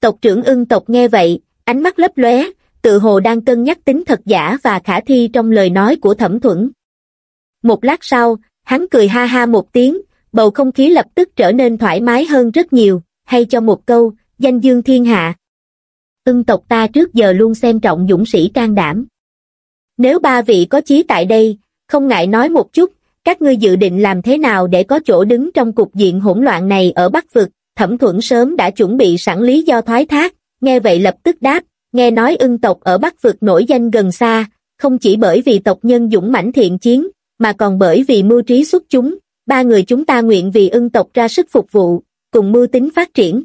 Tộc trưởng ưng tộc nghe vậy, ánh mắt lấp lóe, tự hồ đang cân nhắc tính thật giả và khả thi trong lời nói của thẩm thuẫn. Một lát sau, hắn cười ha ha một tiếng, bầu không khí lập tức trở nên thoải mái hơn rất nhiều, hay cho một câu, danh dương thiên hạ. Ưng tộc ta trước giờ luôn xem trọng dũng sĩ can đảm. Nếu ba vị có chí tại đây, không ngại nói một chút, các ngươi dự định làm thế nào để có chỗ đứng trong cục diện hỗn loạn này ở Bắc Vực, thẩm thuẫn sớm đã chuẩn bị sẵn lý do thoái thác, nghe vậy lập tức đáp, nghe nói ưng tộc ở Bắc Vực nổi danh gần xa, không chỉ bởi vì tộc nhân dũng mãnh thiện chiến, mà còn bởi vì mưu trí xuất chúng, ba người chúng ta nguyện vì ưng tộc ra sức phục vụ, cùng mưu tính phát triển.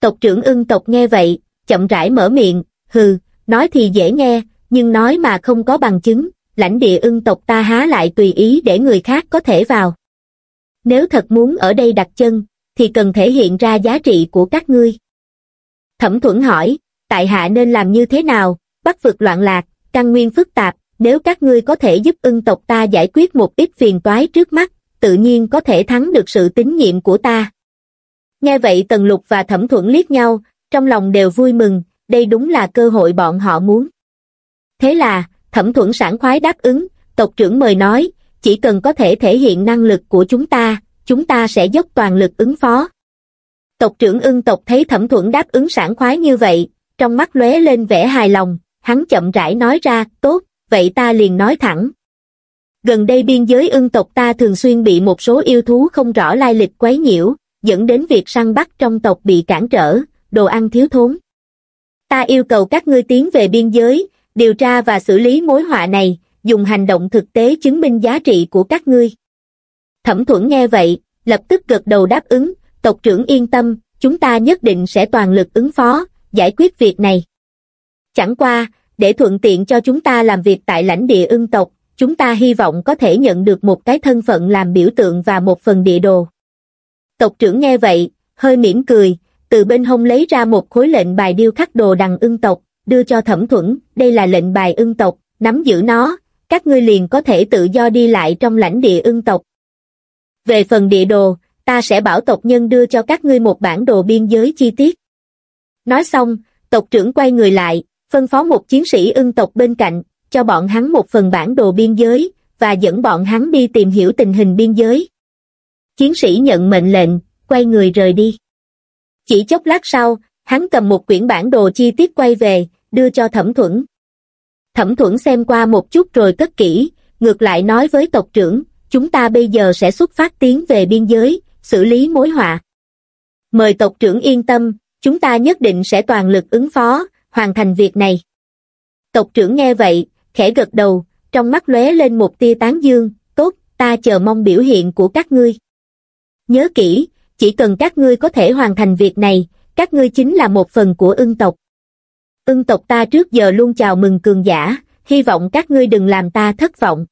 Tộc trưởng ưng tộc nghe vậy, chậm rãi mở miệng, hừ, nói thì dễ nghe, nhưng nói mà không có bằng chứng, lãnh địa ưng tộc ta há lại tùy ý để người khác có thể vào. Nếu thật muốn ở đây đặt chân, thì cần thể hiện ra giá trị của các ngươi. Thẩm thuẫn hỏi, tại hạ nên làm như thế nào, bắt vực loạn lạc, căn nguyên phức tạp, nếu các ngươi có thể giúp ưng tộc ta giải quyết một ít phiền toái trước mắt, tự nhiên có thể thắng được sự tín nhiệm của ta. Nghe vậy Tần Lục và Thẩm Thuẫn liếc nhau, trong lòng đều vui mừng, đây đúng là cơ hội bọn họ muốn. Thế là, Thẩm Thuẫn sảng khoái đáp ứng, tộc trưởng mời nói, chỉ cần có thể thể hiện năng lực của chúng ta, chúng ta sẽ dốc toàn lực ứng phó. Tộc trưởng ưng tộc thấy Thẩm Thuẫn đáp ứng sảng khoái như vậy, trong mắt lóe lên vẻ hài lòng, hắn chậm rãi nói ra, tốt, vậy ta liền nói thẳng. Gần đây biên giới ưng tộc ta thường xuyên bị một số yêu thú không rõ lai lịch quấy nhiễu, dẫn đến việc săn bắt trong tộc bị cản trở, đồ ăn thiếu thốn. Ta yêu cầu các ngươi tiến về biên giới, điều tra và xử lý mối họa này, dùng hành động thực tế chứng minh giá trị của các ngươi. Thẩm thuẫn nghe vậy, lập tức gật đầu đáp ứng, tộc trưởng yên tâm, chúng ta nhất định sẽ toàn lực ứng phó, giải quyết việc này. Chẳng qua, để thuận tiện cho chúng ta làm việc tại lãnh địa ưng tộc, chúng ta hy vọng có thể nhận được một cái thân phận làm biểu tượng và một phần địa đồ. Tộc trưởng nghe vậy, hơi mỉm cười, từ bên hông lấy ra một khối lệnh bài điêu khắc đồ đằng ưng tộc, đưa cho thẩm thuẫn, đây là lệnh bài ưng tộc, nắm giữ nó, các ngươi liền có thể tự do đi lại trong lãnh địa ưng tộc. Về phần địa đồ, ta sẽ bảo tộc nhân đưa cho các ngươi một bản đồ biên giới chi tiết. Nói xong, tộc trưởng quay người lại, phân phó một chiến sĩ ưng tộc bên cạnh, cho bọn hắn một phần bản đồ biên giới, và dẫn bọn hắn đi tìm hiểu tình hình biên giới. Chiến sĩ nhận mệnh lệnh, quay người rời đi. Chỉ chốc lát sau, hắn cầm một quyển bản đồ chi tiết quay về, đưa cho thẩm thuẫn. Thẩm thuẫn xem qua một chút rồi cất kỹ, ngược lại nói với tộc trưởng, chúng ta bây giờ sẽ xuất phát tiến về biên giới, xử lý mối họa. Mời tộc trưởng yên tâm, chúng ta nhất định sẽ toàn lực ứng phó, hoàn thành việc này. Tộc trưởng nghe vậy, khẽ gật đầu, trong mắt lóe lên một tia tán dương, tốt, ta chờ mong biểu hiện của các ngươi. Nhớ kỹ, chỉ cần các ngươi có thể hoàn thành việc này, các ngươi chính là một phần của ưng tộc. Ưng tộc ta trước giờ luôn chào mừng cường giả, hy vọng các ngươi đừng làm ta thất vọng.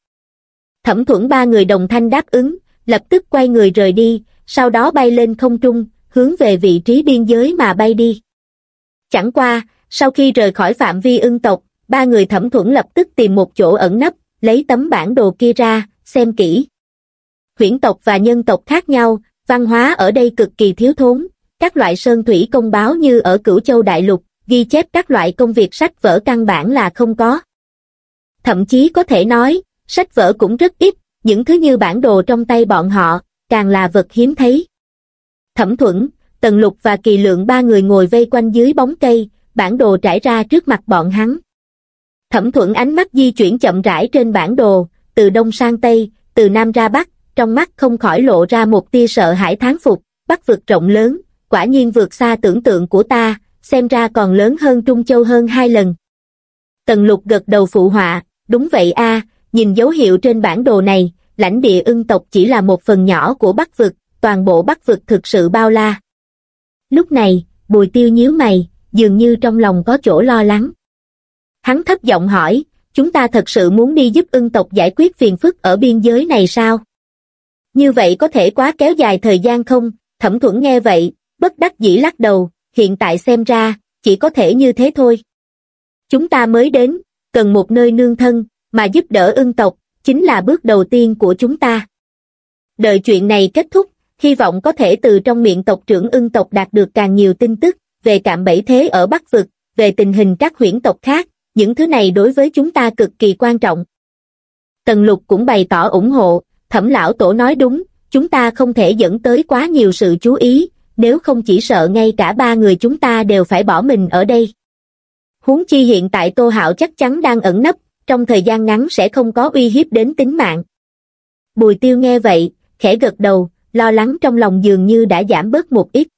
Thẩm thuẫn ba người đồng thanh đáp ứng, lập tức quay người rời đi, sau đó bay lên không trung, hướng về vị trí biên giới mà bay đi. Chẳng qua, sau khi rời khỏi phạm vi ưng tộc, ba người thẩm thuẫn lập tức tìm một chỗ ẩn nấp, lấy tấm bản đồ kia ra, xem kỹ. Huyển tộc và nhân tộc khác nhau, văn hóa ở đây cực kỳ thiếu thốn, các loại sơn thủy công báo như ở Cửu Châu Đại Lục, ghi chép các loại công việc sách vở căn bản là không có. Thậm chí có thể nói, sách vở cũng rất ít, những thứ như bản đồ trong tay bọn họ, càng là vật hiếm thấy. Thẩm thuẫn, Tần Lục và Kỳ Lượng ba người ngồi vây quanh dưới bóng cây, bản đồ trải ra trước mặt bọn hắn. Thẩm thuẫn ánh mắt di chuyển chậm rãi trên bản đồ, từ đông sang tây, từ nam ra bắc, trong mắt không khỏi lộ ra một tia sợ hãi tháng phục, bắc vực rộng lớn, quả nhiên vượt xa tưởng tượng của ta, xem ra còn lớn hơn Trung Châu hơn hai lần. Tần lục gật đầu phụ họa, đúng vậy a, nhìn dấu hiệu trên bản đồ này, lãnh địa ưng tộc chỉ là một phần nhỏ của bắc vực, toàn bộ bắc vực thực sự bao la. Lúc này, bùi tiêu nhíu mày, dường như trong lòng có chỗ lo lắng. Hắn thấp giọng hỏi, chúng ta thật sự muốn đi giúp ưng tộc giải quyết phiền phức ở biên giới này sao? Như vậy có thể quá kéo dài thời gian không? Thẩm thuẫn nghe vậy, bất đắc dĩ lắc đầu, hiện tại xem ra, chỉ có thể như thế thôi. Chúng ta mới đến, cần một nơi nương thân, mà giúp đỡ ưng tộc, chính là bước đầu tiên của chúng ta. Đợi chuyện này kết thúc, hy vọng có thể từ trong miệng tộc trưởng ưng tộc đạt được càng nhiều tin tức, về cạm bẫy thế ở Bắc Vực, về tình hình các huyễn tộc khác, những thứ này đối với chúng ta cực kỳ quan trọng. Tần Lục cũng bày tỏ ủng hộ, thẩm lão tổ nói đúng, chúng ta không thể dẫn tới quá nhiều sự chú ý, nếu không chỉ sợ ngay cả ba người chúng ta đều phải bỏ mình ở đây. Huống chi hiện tại Tô Hạo chắc chắn đang ẩn nấp, trong thời gian ngắn sẽ không có uy hiếp đến tính mạng. Bùi tiêu nghe vậy, khẽ gật đầu, lo lắng trong lòng dường như đã giảm bớt một ít.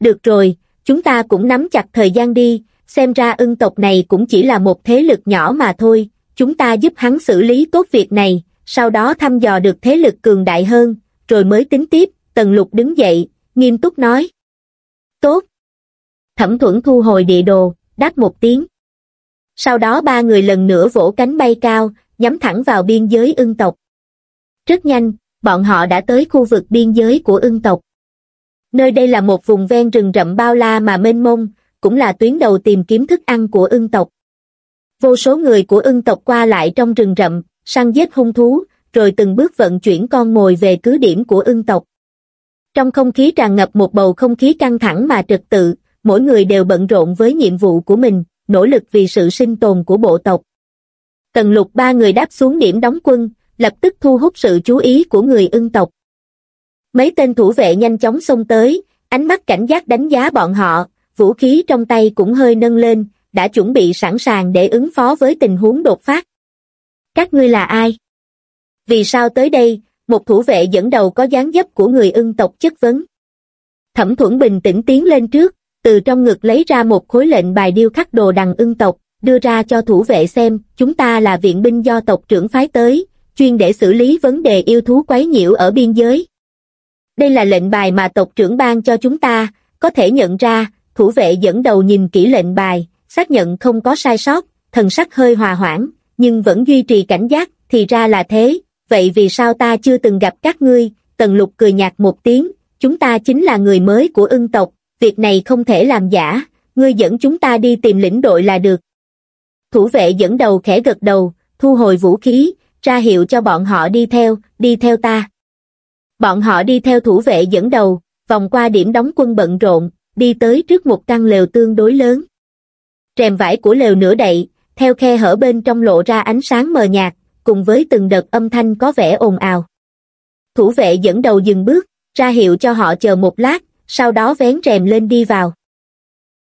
Được rồi, chúng ta cũng nắm chặt thời gian đi, xem ra ưng tộc này cũng chỉ là một thế lực nhỏ mà thôi, chúng ta giúp hắn xử lý tốt việc này, sau đó thăm dò được thế lực cường đại hơn, rồi mới tính tiếp, Tần Lục đứng dậy, nghiêm túc nói. Tốt. Thẩm thuẫn thu hồi địa đồ, đáp một tiếng. Sau đó ba người lần nữa vỗ cánh bay cao, nhắm thẳng vào biên giới ưng tộc. Rất nhanh, bọn họ đã tới khu vực biên giới của ưng tộc. Nơi đây là một vùng ven rừng rậm bao la mà mênh mông, cũng là tuyến đầu tìm kiếm thức ăn của ưng tộc. Vô số người của ưng tộc qua lại trong rừng rậm, săn giết hung thú, rồi từng bước vận chuyển con mồi về cứ điểm của ưng tộc. Trong không khí tràn ngập một bầu không khí căng thẳng mà trật tự, mỗi người đều bận rộn với nhiệm vụ của mình, nỗ lực vì sự sinh tồn của bộ tộc. Tần lục ba người đáp xuống điểm đóng quân, lập tức thu hút sự chú ý của người ưng tộc. Mấy tên thủ vệ nhanh chóng xông tới, ánh mắt cảnh giác đánh giá bọn họ, vũ khí trong tay cũng hơi nâng lên, đã chuẩn bị sẵn sàng để ứng phó với tình huống đột phát. Các ngươi là ai? Vì sao tới đây, một thủ vệ dẫn đầu có dáng dấp của người ưng tộc chất vấn? Thẩm thuẫn bình tĩnh tiến lên trước, từ trong ngực lấy ra một khối lệnh bài điêu khắc đồ đằng ưng tộc, đưa ra cho thủ vệ xem, chúng ta là viện binh do tộc trưởng phái tới, chuyên để xử lý vấn đề yêu thú quấy nhiễu ở biên giới. Đây là lệnh bài mà tộc trưởng ban cho chúng ta, có thể nhận ra, thủ vệ dẫn đầu nhìn kỹ lệnh bài, xác nhận không có sai sót, thần sắc hơi hòa hoãn, nhưng vẫn duy trì cảnh giác, thì ra là thế, vậy vì sao ta chưa từng gặp các ngươi, tần lục cười nhạt một tiếng, chúng ta chính là người mới của ưng tộc, việc này không thể làm giả, ngươi dẫn chúng ta đi tìm lĩnh đội là được. Thủ vệ dẫn đầu khẽ gật đầu, thu hồi vũ khí, ra hiệu cho bọn họ đi theo, đi theo ta. Bọn họ đi theo thủ vệ dẫn đầu, vòng qua điểm đóng quân bận rộn, đi tới trước một căn lều tương đối lớn. Rèm vải của lều nửa đậy, theo khe hở bên trong lộ ra ánh sáng mờ nhạt, cùng với từng đợt âm thanh có vẻ ồn ào. Thủ vệ dẫn đầu dừng bước, ra hiệu cho họ chờ một lát, sau đó vén rèm lên đi vào.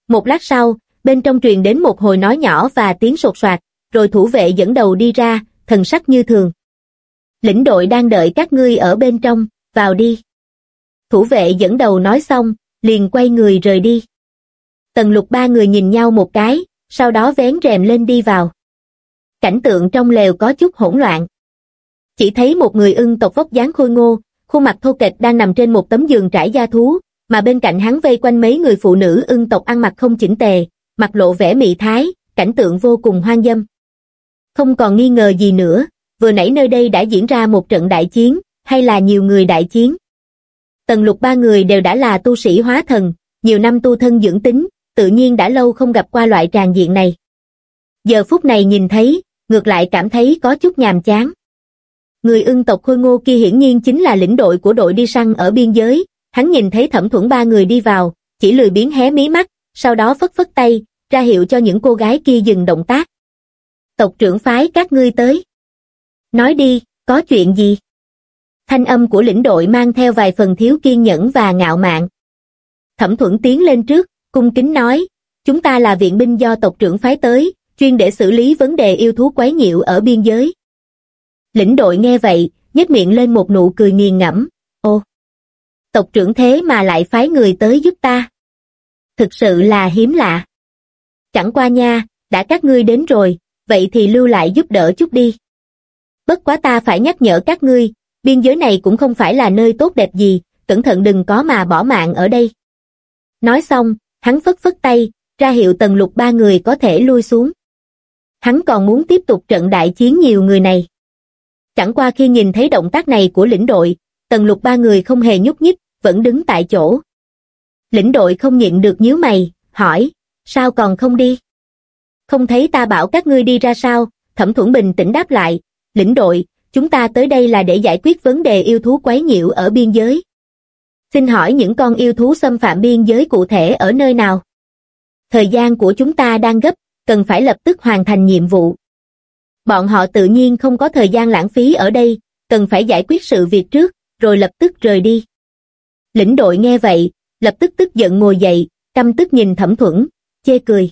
Một lát sau, bên trong truyền đến một hồi nói nhỏ và tiếng sột soạt, rồi thủ vệ dẫn đầu đi ra, thần sắc như thường. Lĩnh đội đang đợi các ngươi ở bên trong, vào đi. Thủ vệ dẫn đầu nói xong, liền quay người rời đi. Tần lục ba người nhìn nhau một cái, sau đó vén rèm lên đi vào. Cảnh tượng trong lều có chút hỗn loạn. Chỉ thấy một người ưng tộc vóc dáng khôi ngô, khuôn mặt thô kệch đang nằm trên một tấm giường trải da thú, mà bên cạnh hắn vây quanh mấy người phụ nữ ưng tộc ăn mặc không chỉnh tề, mặt lộ vẻ mị thái, cảnh tượng vô cùng hoang dâm. Không còn nghi ngờ gì nữa, vừa nãy nơi đây đã diễn ra một trận đại chiến, hay là nhiều người đại chiến. Tần lục ba người đều đã là tu sĩ hóa thần, nhiều năm tu thân dưỡng tính, tự nhiên đã lâu không gặp qua loại tràn diện này. Giờ phút này nhìn thấy, ngược lại cảm thấy có chút nhàm chán. Người ưng tộc khôi ngô kia hiển nhiên chính là lĩnh đội của đội đi săn ở biên giới, hắn nhìn thấy thẩm thuẫn ba người đi vào, chỉ lười biến hé mí mắt, sau đó phất phất tay, ra hiệu cho những cô gái kia dừng động tác. Tộc trưởng phái các ngươi tới. Nói đi, có chuyện gì? Thanh âm của lĩnh đội mang theo vài phần thiếu kiên nhẫn và ngạo mạn. Thẩm thuẫn tiến lên trước, cung kính nói, chúng ta là viện binh do tộc trưởng phái tới, chuyên để xử lý vấn đề yêu thú quấy nhiễu ở biên giới. Lĩnh đội nghe vậy, nhếch miệng lên một nụ cười nghiền ngẫm, ô, tộc trưởng thế mà lại phái người tới giúp ta. Thực sự là hiếm lạ. Chẳng qua nha, đã các ngươi đến rồi, vậy thì lưu lại giúp đỡ chút đi. Bất quá ta phải nhắc nhở các ngươi, biên giới này cũng không phải là nơi tốt đẹp gì, cẩn thận đừng có mà bỏ mạng ở đây. Nói xong, hắn phất phất tay, ra hiệu tần lục ba người có thể lui xuống. Hắn còn muốn tiếp tục trận đại chiến nhiều người này. Chẳng qua khi nhìn thấy động tác này của lĩnh đội, tần lục ba người không hề nhúc nhích, vẫn đứng tại chỗ. Lĩnh đội không nhịn được nhíu mày, hỏi, sao còn không đi? Không thấy ta bảo các ngươi đi ra sao, thẩm thuẫn bình tĩnh đáp lại, lĩnh đội, chúng ta tới đây là để giải quyết vấn đề yêu thú quấy nhiễu ở biên giới. Xin hỏi những con yêu thú xâm phạm biên giới cụ thể ở nơi nào? Thời gian của chúng ta đang gấp, cần phải lập tức hoàn thành nhiệm vụ. Bọn họ tự nhiên không có thời gian lãng phí ở đây, cần phải giải quyết sự việc trước, rồi lập tức rời đi. Lĩnh đội nghe vậy, lập tức tức giận ngồi dậy, căm tức nhìn thẩm thuẫn, chê cười.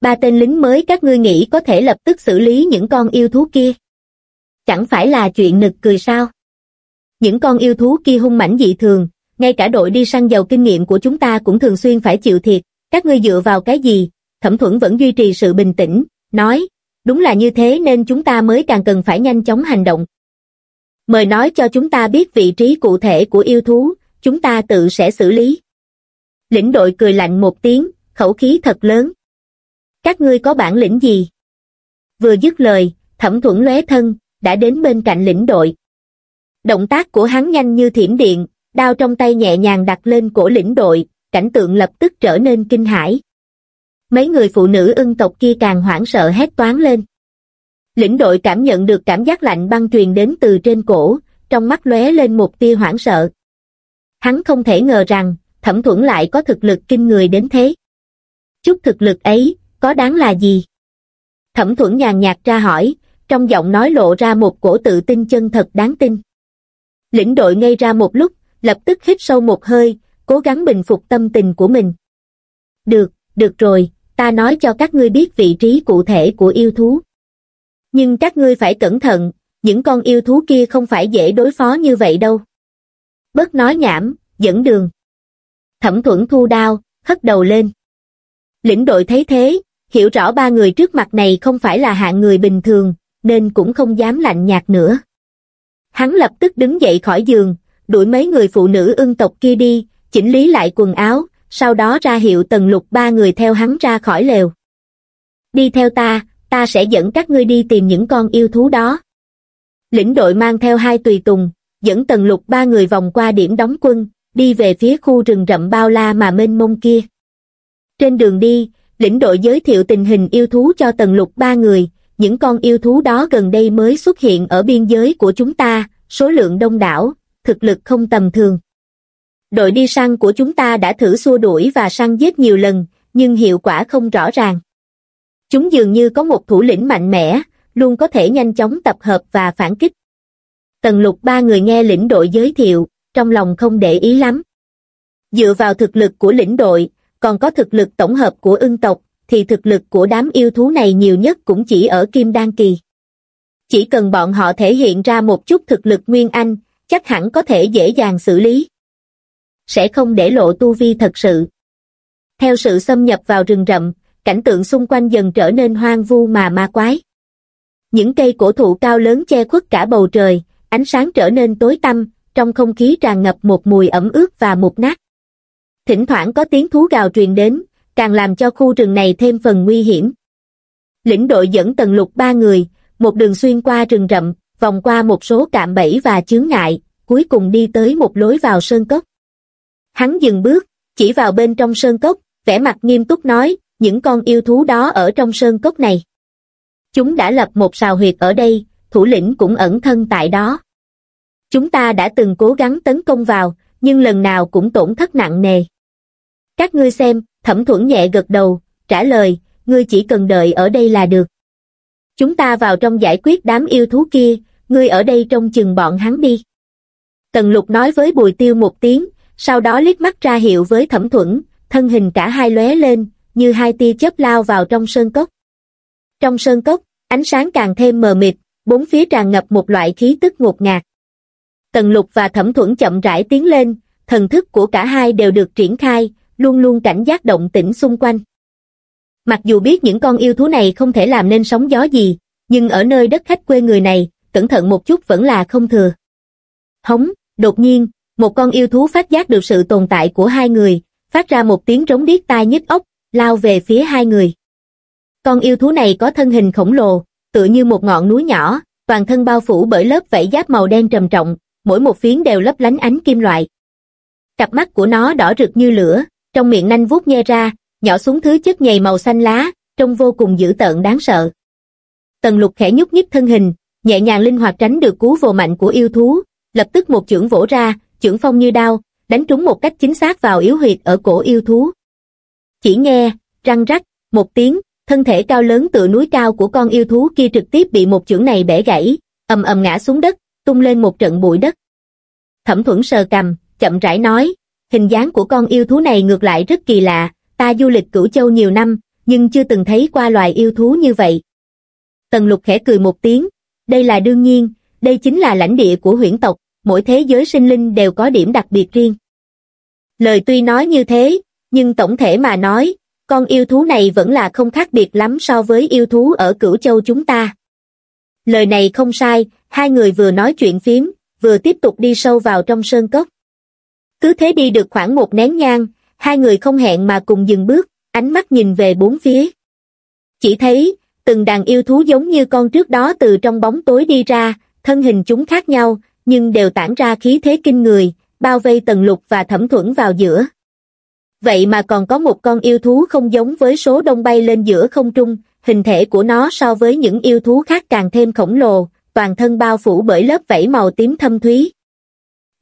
Ba tên lính mới các ngươi nghĩ có thể lập tức xử lý những con yêu thú kia. Chẳng phải là chuyện nực cười sao? Những con yêu thú kia hung mãnh dị thường, ngay cả đội đi săn dầu kinh nghiệm của chúng ta cũng thường xuyên phải chịu thiệt, các ngươi dựa vào cái gì? Thẩm thuẫn vẫn duy trì sự bình tĩnh, nói, đúng là như thế nên chúng ta mới càng cần phải nhanh chóng hành động. Mời nói cho chúng ta biết vị trí cụ thể của yêu thú, chúng ta tự sẽ xử lý. Lĩnh đội cười lạnh một tiếng, khẩu khí thật lớn. Các ngươi có bản lĩnh gì? Vừa dứt lời, thẩm thuẫn lóe thân, đã đến bên cạnh lĩnh đội. Động tác của hắn nhanh như thiểm điện, đao trong tay nhẹ nhàng đặt lên cổ lĩnh đội, cảnh tượng lập tức trở nên kinh hãi. Mấy người phụ nữ ưng tộc kia càng hoảng sợ hét toán lên. Lĩnh đội cảm nhận được cảm giác lạnh băng truyền đến từ trên cổ, trong mắt lóe lên một tia hoảng sợ. Hắn không thể ngờ rằng, thẩm thuẫn lại có thực lực kinh người đến thế. Chút thực lực ấy, có đáng là gì? Thẩm thuẫn nhàn nhạt ra hỏi, trong giọng nói lộ ra một cổ tự tin chân thật đáng tin. Lĩnh đội ngây ra một lúc, lập tức hít sâu một hơi, cố gắng bình phục tâm tình của mình. Được, được rồi, ta nói cho các ngươi biết vị trí cụ thể của yêu thú. Nhưng các ngươi phải cẩn thận, những con yêu thú kia không phải dễ đối phó như vậy đâu. Bớt nói nhảm, dẫn đường. Thẩm thuẫn thu đao, hất đầu lên. Lĩnh đội thấy thế, hiểu rõ ba người trước mặt này không phải là hạng người bình thường, nên cũng không dám lạnh nhạt nữa. Hắn lập tức đứng dậy khỏi giường, đuổi mấy người phụ nữ ưng tộc kia đi, chỉnh lý lại quần áo, sau đó ra hiệu tần lục ba người theo hắn ra khỏi lều. Đi theo ta, ta sẽ dẫn các ngươi đi tìm những con yêu thú đó. Lĩnh đội mang theo hai tùy tùng, dẫn tần lục ba người vòng qua điểm đóng quân, đi về phía khu rừng rậm bao la mà mênh mông kia. Trên đường đi, lĩnh đội giới thiệu tình hình yêu thú cho tần lục ba người, những con yêu thú đó gần đây mới xuất hiện ở biên giới của chúng ta, số lượng đông đảo, thực lực không tầm thường. Đội đi săn của chúng ta đã thử xua đuổi và săn giết nhiều lần, nhưng hiệu quả không rõ ràng. Chúng dường như có một thủ lĩnh mạnh mẽ, luôn có thể nhanh chóng tập hợp và phản kích. Tần lục ba người nghe lĩnh đội giới thiệu, trong lòng không để ý lắm. Dựa vào thực lực của lĩnh đội, còn có thực lực tổng hợp của ưng tộc, thì thực lực của đám yêu thú này nhiều nhất cũng chỉ ở Kim Đan Kỳ. Chỉ cần bọn họ thể hiện ra một chút thực lực Nguyên Anh, chắc hẳn có thể dễ dàng xử lý. Sẽ không để lộ tu vi thật sự. Theo sự xâm nhập vào rừng rậm, cảnh tượng xung quanh dần trở nên hoang vu mà ma quái. Những cây cổ thụ cao lớn che khuất cả bầu trời, ánh sáng trở nên tối tăm, trong không khí tràn ngập một mùi ẩm ướt và mục nát. Thỉnh thoảng có tiếng thú gào truyền đến, càng làm cho khu rừng này thêm phần nguy hiểm. Lĩnh đội dẫn tần lục ba người, một đường xuyên qua rừng rậm, vòng qua một số cạm bẫy và chướng ngại, cuối cùng đi tới một lối vào sơn cốc. Hắn dừng bước, chỉ vào bên trong sơn cốc, vẻ mặt nghiêm túc nói, những con yêu thú đó ở trong sơn cốc này. Chúng đã lập một sào huyệt ở đây, thủ lĩnh cũng ẩn thân tại đó. Chúng ta đã từng cố gắng tấn công vào, nhưng lần nào cũng tổn thất nặng nề. Các ngươi xem, thẩm thuẫn nhẹ gật đầu, trả lời, ngươi chỉ cần đợi ở đây là được. Chúng ta vào trong giải quyết đám yêu thú kia, ngươi ở đây trông chừng bọn hắn đi. Tần lục nói với bùi tiêu một tiếng, sau đó liếc mắt ra hiệu với thẩm thuẫn, thân hình cả hai lóe lên, như hai tia chớp lao vào trong sơn cốc. Trong sơn cốc, ánh sáng càng thêm mờ mịt, bốn phía tràn ngập một loại khí tức ngột ngạt. Tần lục và thẩm thuẫn chậm rãi tiến lên, thần thức của cả hai đều được triển khai, luôn luôn cảnh giác động tĩnh xung quanh. Mặc dù biết những con yêu thú này không thể làm nên sóng gió gì, nhưng ở nơi đất khách quê người này, cẩn thận một chút vẫn là không thừa. Hống, đột nhiên, một con yêu thú phát giác được sự tồn tại của hai người, phát ra một tiếng trống điếc tai nhức ốc, lao về phía hai người. Con yêu thú này có thân hình khổng lồ, tựa như một ngọn núi nhỏ, toàn thân bao phủ bởi lớp vảy giáp màu đen trầm trọng, mỗi một phiến đều lấp lánh ánh kim loại. Cặp mắt của nó đỏ rực như lửa, trong miệng nanh vuốt nhe ra, nhỏ xuống thứ chất nhầy màu xanh lá, trông vô cùng dữ tợn đáng sợ. Tần lục khẽ nhúc nhích thân hình, nhẹ nhàng linh hoạt tránh được cú vồ mạnh của yêu thú, lập tức một chưởng vỗ ra, chưởng phong như đao, đánh trúng một cách chính xác vào yếu huyệt ở cổ yêu thú. Chỉ nghe, răng rắc, một tiếng, thân thể cao lớn tựa núi cao của con yêu thú kia trực tiếp bị một chưởng này bẻ gãy, ầm ầm ngã xuống đất, tung lên một trận bụi đất. Thẩm thuẫn sờ cầm, chậm rãi nói, hình dáng của con yêu thú này ngược lại rất kỳ lạ, ta du lịch cửu châu nhiều năm, nhưng chưa từng thấy qua loài yêu thú như vậy. Tần lục khẽ cười một tiếng, đây là đương nhiên, đây chính là lãnh địa của huyễn tộc, mỗi thế giới sinh linh đều có điểm đặc biệt riêng. Lời tuy nói như thế, nhưng tổng thể mà nói, con yêu thú này vẫn là không khác biệt lắm so với yêu thú ở cửu châu chúng ta. Lời này không sai, hai người vừa nói chuyện phím, vừa tiếp tục đi sâu vào trong sơn cốc. Cứ thế đi được khoảng một nén nhang, hai người không hẹn mà cùng dừng bước, ánh mắt nhìn về bốn phía. Chỉ thấy, từng đàn yêu thú giống như con trước đó từ trong bóng tối đi ra, thân hình chúng khác nhau, nhưng đều tản ra khí thế kinh người, bao vây tần lục và thẩm thuẫn vào giữa. Vậy mà còn có một con yêu thú không giống với số đông bay lên giữa không trung, hình thể của nó so với những yêu thú khác càng thêm khổng lồ, toàn thân bao phủ bởi lớp vảy màu tím thâm thúy.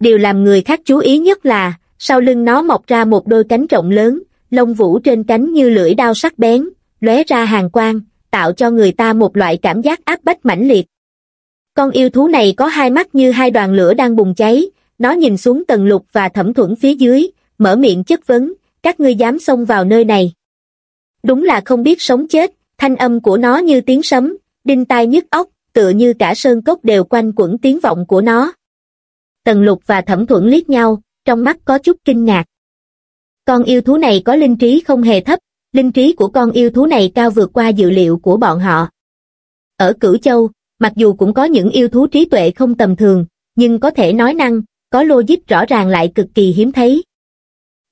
Điều làm người khác chú ý nhất là, sau lưng nó mọc ra một đôi cánh rộng lớn, lông vũ trên cánh như lưỡi đao sắc bén, lóe ra hàng quang, tạo cho người ta một loại cảm giác áp bách mãnh liệt. Con yêu thú này có hai mắt như hai đoàn lửa đang bùng cháy, nó nhìn xuống tầng lục và thẩm thuẫn phía dưới, mở miệng chất vấn, các ngươi dám xông vào nơi này. Đúng là không biết sống chết, thanh âm của nó như tiếng sấm, đinh tai nhức óc, tựa như cả sơn cốc đều quanh quẩn tiếng vọng của nó. Tần lục và thẩm thuẫn liếc nhau, trong mắt có chút kinh ngạc. Con yêu thú này có linh trí không hề thấp, linh trí của con yêu thú này cao vượt qua dự liệu của bọn họ. Ở Cửu Châu, mặc dù cũng có những yêu thú trí tuệ không tầm thường, nhưng có thể nói năng, có logic rõ ràng lại cực kỳ hiếm thấy.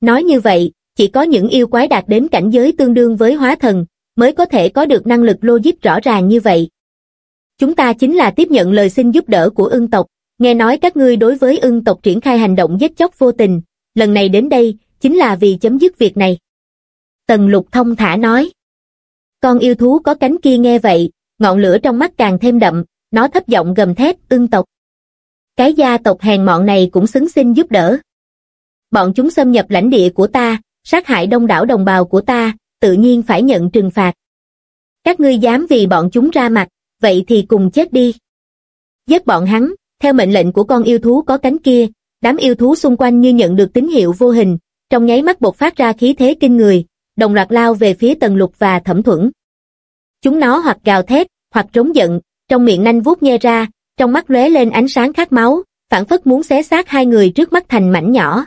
Nói như vậy, chỉ có những yêu quái đạt đến cảnh giới tương đương với hóa thần, mới có thể có được năng lực logic rõ ràng như vậy. Chúng ta chính là tiếp nhận lời xin giúp đỡ của ưng tộc, nghe nói các ngươi đối với ưng tộc triển khai hành động giết chóc vô tình, lần này đến đây, chính là vì chấm dứt việc này. Tần lục thông thả nói. Con yêu thú có cánh kia nghe vậy, ngọn lửa trong mắt càng thêm đậm, nó thấp giọng gầm thét, ưng tộc. Cái gia tộc hèn mọn này cũng xứng xin giúp đỡ. Bọn chúng xâm nhập lãnh địa của ta, sát hại đông đảo đồng bào của ta, tự nhiên phải nhận trừng phạt. Các ngươi dám vì bọn chúng ra mặt, vậy thì cùng chết đi. Giết bọn hắn, theo mệnh lệnh của con yêu thú có cánh kia, đám yêu thú xung quanh như nhận được tín hiệu vô hình, trong nháy mắt bộc phát ra khí thế kinh người, đồng loạt lao về phía tần lục và thẩm thuẫn. Chúng nó hoặc gào thét, hoặc trống giận, trong miệng nanh vuốt nghe ra, trong mắt lóe lên ánh sáng khát máu, phản phất muốn xé xác hai người trước mắt thành mảnh nhỏ.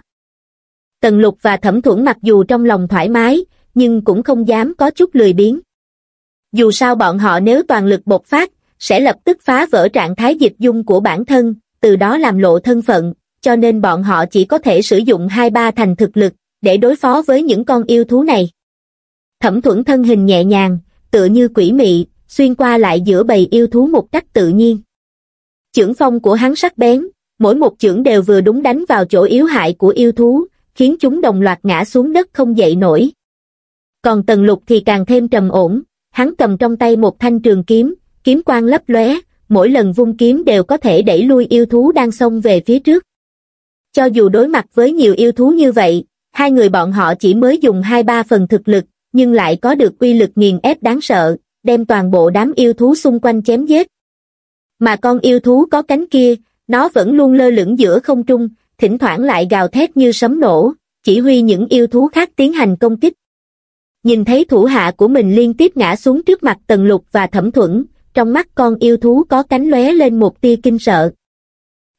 Tần lục và thẩm thuẫn mặc dù trong lòng thoải mái, nhưng cũng không dám có chút lười biếng. Dù sao bọn họ nếu toàn lực bộc phát, sẽ lập tức phá vỡ trạng thái dịch dung của bản thân, từ đó làm lộ thân phận, cho nên bọn họ chỉ có thể sử dụng hai ba thành thực lực, để đối phó với những con yêu thú này. Thẩm thuẫn thân hình nhẹ nhàng, tựa như quỷ mị, xuyên qua lại giữa bầy yêu thú một cách tự nhiên. Chưởng phong của hắn sắc bén, mỗi một chưởng đều vừa đúng đánh vào chỗ yếu hại của yêu thú, khiến chúng đồng loạt ngã xuống đất không dậy nổi. Còn tần lục thì càng thêm trầm ổn, hắn cầm trong tay một thanh trường kiếm, kiếm quang lấp lóe, mỗi lần vung kiếm đều có thể đẩy lui yêu thú đang xông về phía trước. Cho dù đối mặt với nhiều yêu thú như vậy, hai người bọn họ chỉ mới dùng hai ba phần thực lực, nhưng lại có được quy lực nghiền ép đáng sợ, đem toàn bộ đám yêu thú xung quanh chém giết. Mà con yêu thú có cánh kia, nó vẫn luôn lơ lửng giữa không trung, thỉnh thoảng lại gào thét như sấm nổ, chỉ huy những yêu thú khác tiến hành công kích. Nhìn thấy thủ hạ của mình liên tiếp ngã xuống trước mặt Tần Lục và Thẩm Thuẫn, trong mắt con yêu thú có cánh lóe lên một tia kinh sợ.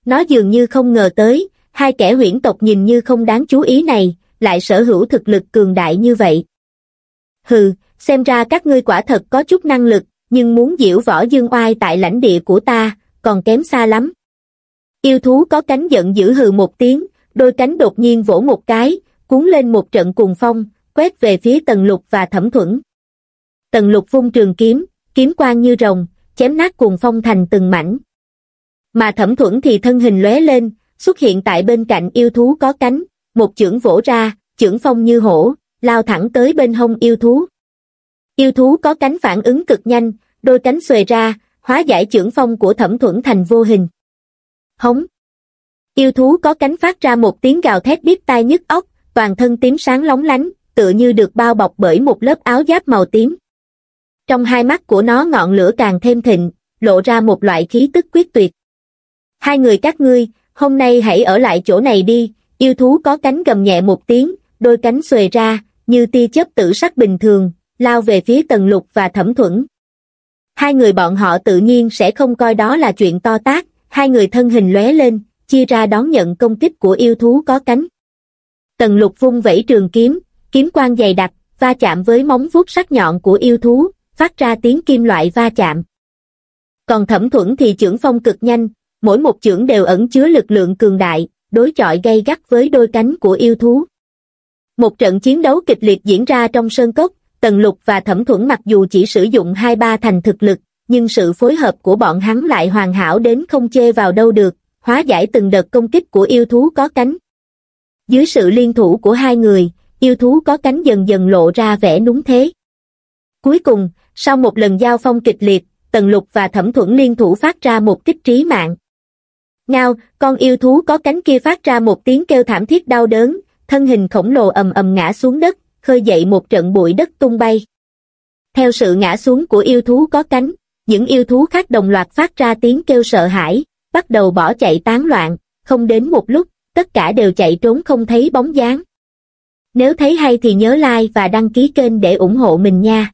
Nó dường như không ngờ tới, hai kẻ huyễn tộc nhìn như không đáng chú ý này, lại sở hữu thực lực cường đại như vậy. Hừ, xem ra các ngươi quả thật có chút năng lực, nhưng muốn diễu võ dương oai tại lãnh địa của ta, còn kém xa lắm. Yêu thú có cánh giận dữ hừ một tiếng, đôi cánh đột nhiên vỗ một cái, cuốn lên một trận cuồng phong, quét về phía tần lục và thẩm thuẫn. Tần lục vung trường kiếm, kiếm quang như rồng, chém nát cuồng phong thành từng mảnh. Mà thẩm thuẫn thì thân hình lóe lên, xuất hiện tại bên cạnh yêu thú có cánh, một chưởng vỗ ra, chưởng phong như hổ, lao thẳng tới bên hông yêu thú. Yêu thú có cánh phản ứng cực nhanh, đôi cánh xuề ra, hóa giải chưởng phong của thẩm thuẫn thành vô hình. Hống! Yêu thú có cánh phát ra một tiếng gào thét biết tai nhức óc, toàn thân tím sáng lóng lánh, tựa như được bao bọc bởi một lớp áo giáp màu tím. Trong hai mắt của nó ngọn lửa càng thêm thịnh, lộ ra một loại khí tức quyết tuyệt. Hai người các ngươi, hôm nay hãy ở lại chỗ này đi, yêu thú có cánh gầm nhẹ một tiếng, đôi cánh xuề ra, như tia chớp tử sắc bình thường, lao về phía tần lục và thẩm thuẫn. Hai người bọn họ tự nhiên sẽ không coi đó là chuyện to tác, hai người thân hình lóe lên, chia ra đón nhận công kích của yêu thú có cánh. Tần lục vung vẫy trường kiếm, kiếm quang dày đặc, va chạm với móng vuốt sắc nhọn của yêu thú, phát ra tiếng kim loại va chạm. Còn thẩm thuẫn thì trưởng phong cực nhanh, mỗi một chưởng đều ẩn chứa lực lượng cường đại, đối chọi gay gắt với đôi cánh của yêu thú. Một trận chiến đấu kịch liệt diễn ra trong sơn cốc, Tần Lục và Thẩm Thuẫn mặc dù chỉ sử dụng hai ba thành thực lực, nhưng sự phối hợp của bọn hắn lại hoàn hảo đến không chê vào đâu được, hóa giải từng đợt công kích của yêu thú có cánh. Dưới sự liên thủ của hai người, yêu thú có cánh dần dần lộ ra vẻ núng thế. Cuối cùng, sau một lần giao phong kịch liệt, Tần Lục và Thẩm Thuẫn liên thủ phát ra một kích trí mạng. Ngao, con yêu thú có cánh kia phát ra một tiếng kêu thảm thiết đau đớn, thân hình khổng lồ ầm ầm ngã xuống đất, khơi dậy một trận bụi đất tung bay. Theo sự ngã xuống của yêu thú có cánh, những yêu thú khác đồng loạt phát ra tiếng kêu sợ hãi, bắt đầu bỏ chạy tán loạn, không đến một lúc, tất cả đều chạy trốn không thấy bóng dáng. Nếu thấy hay thì nhớ like và đăng ký kênh để ủng hộ mình nha.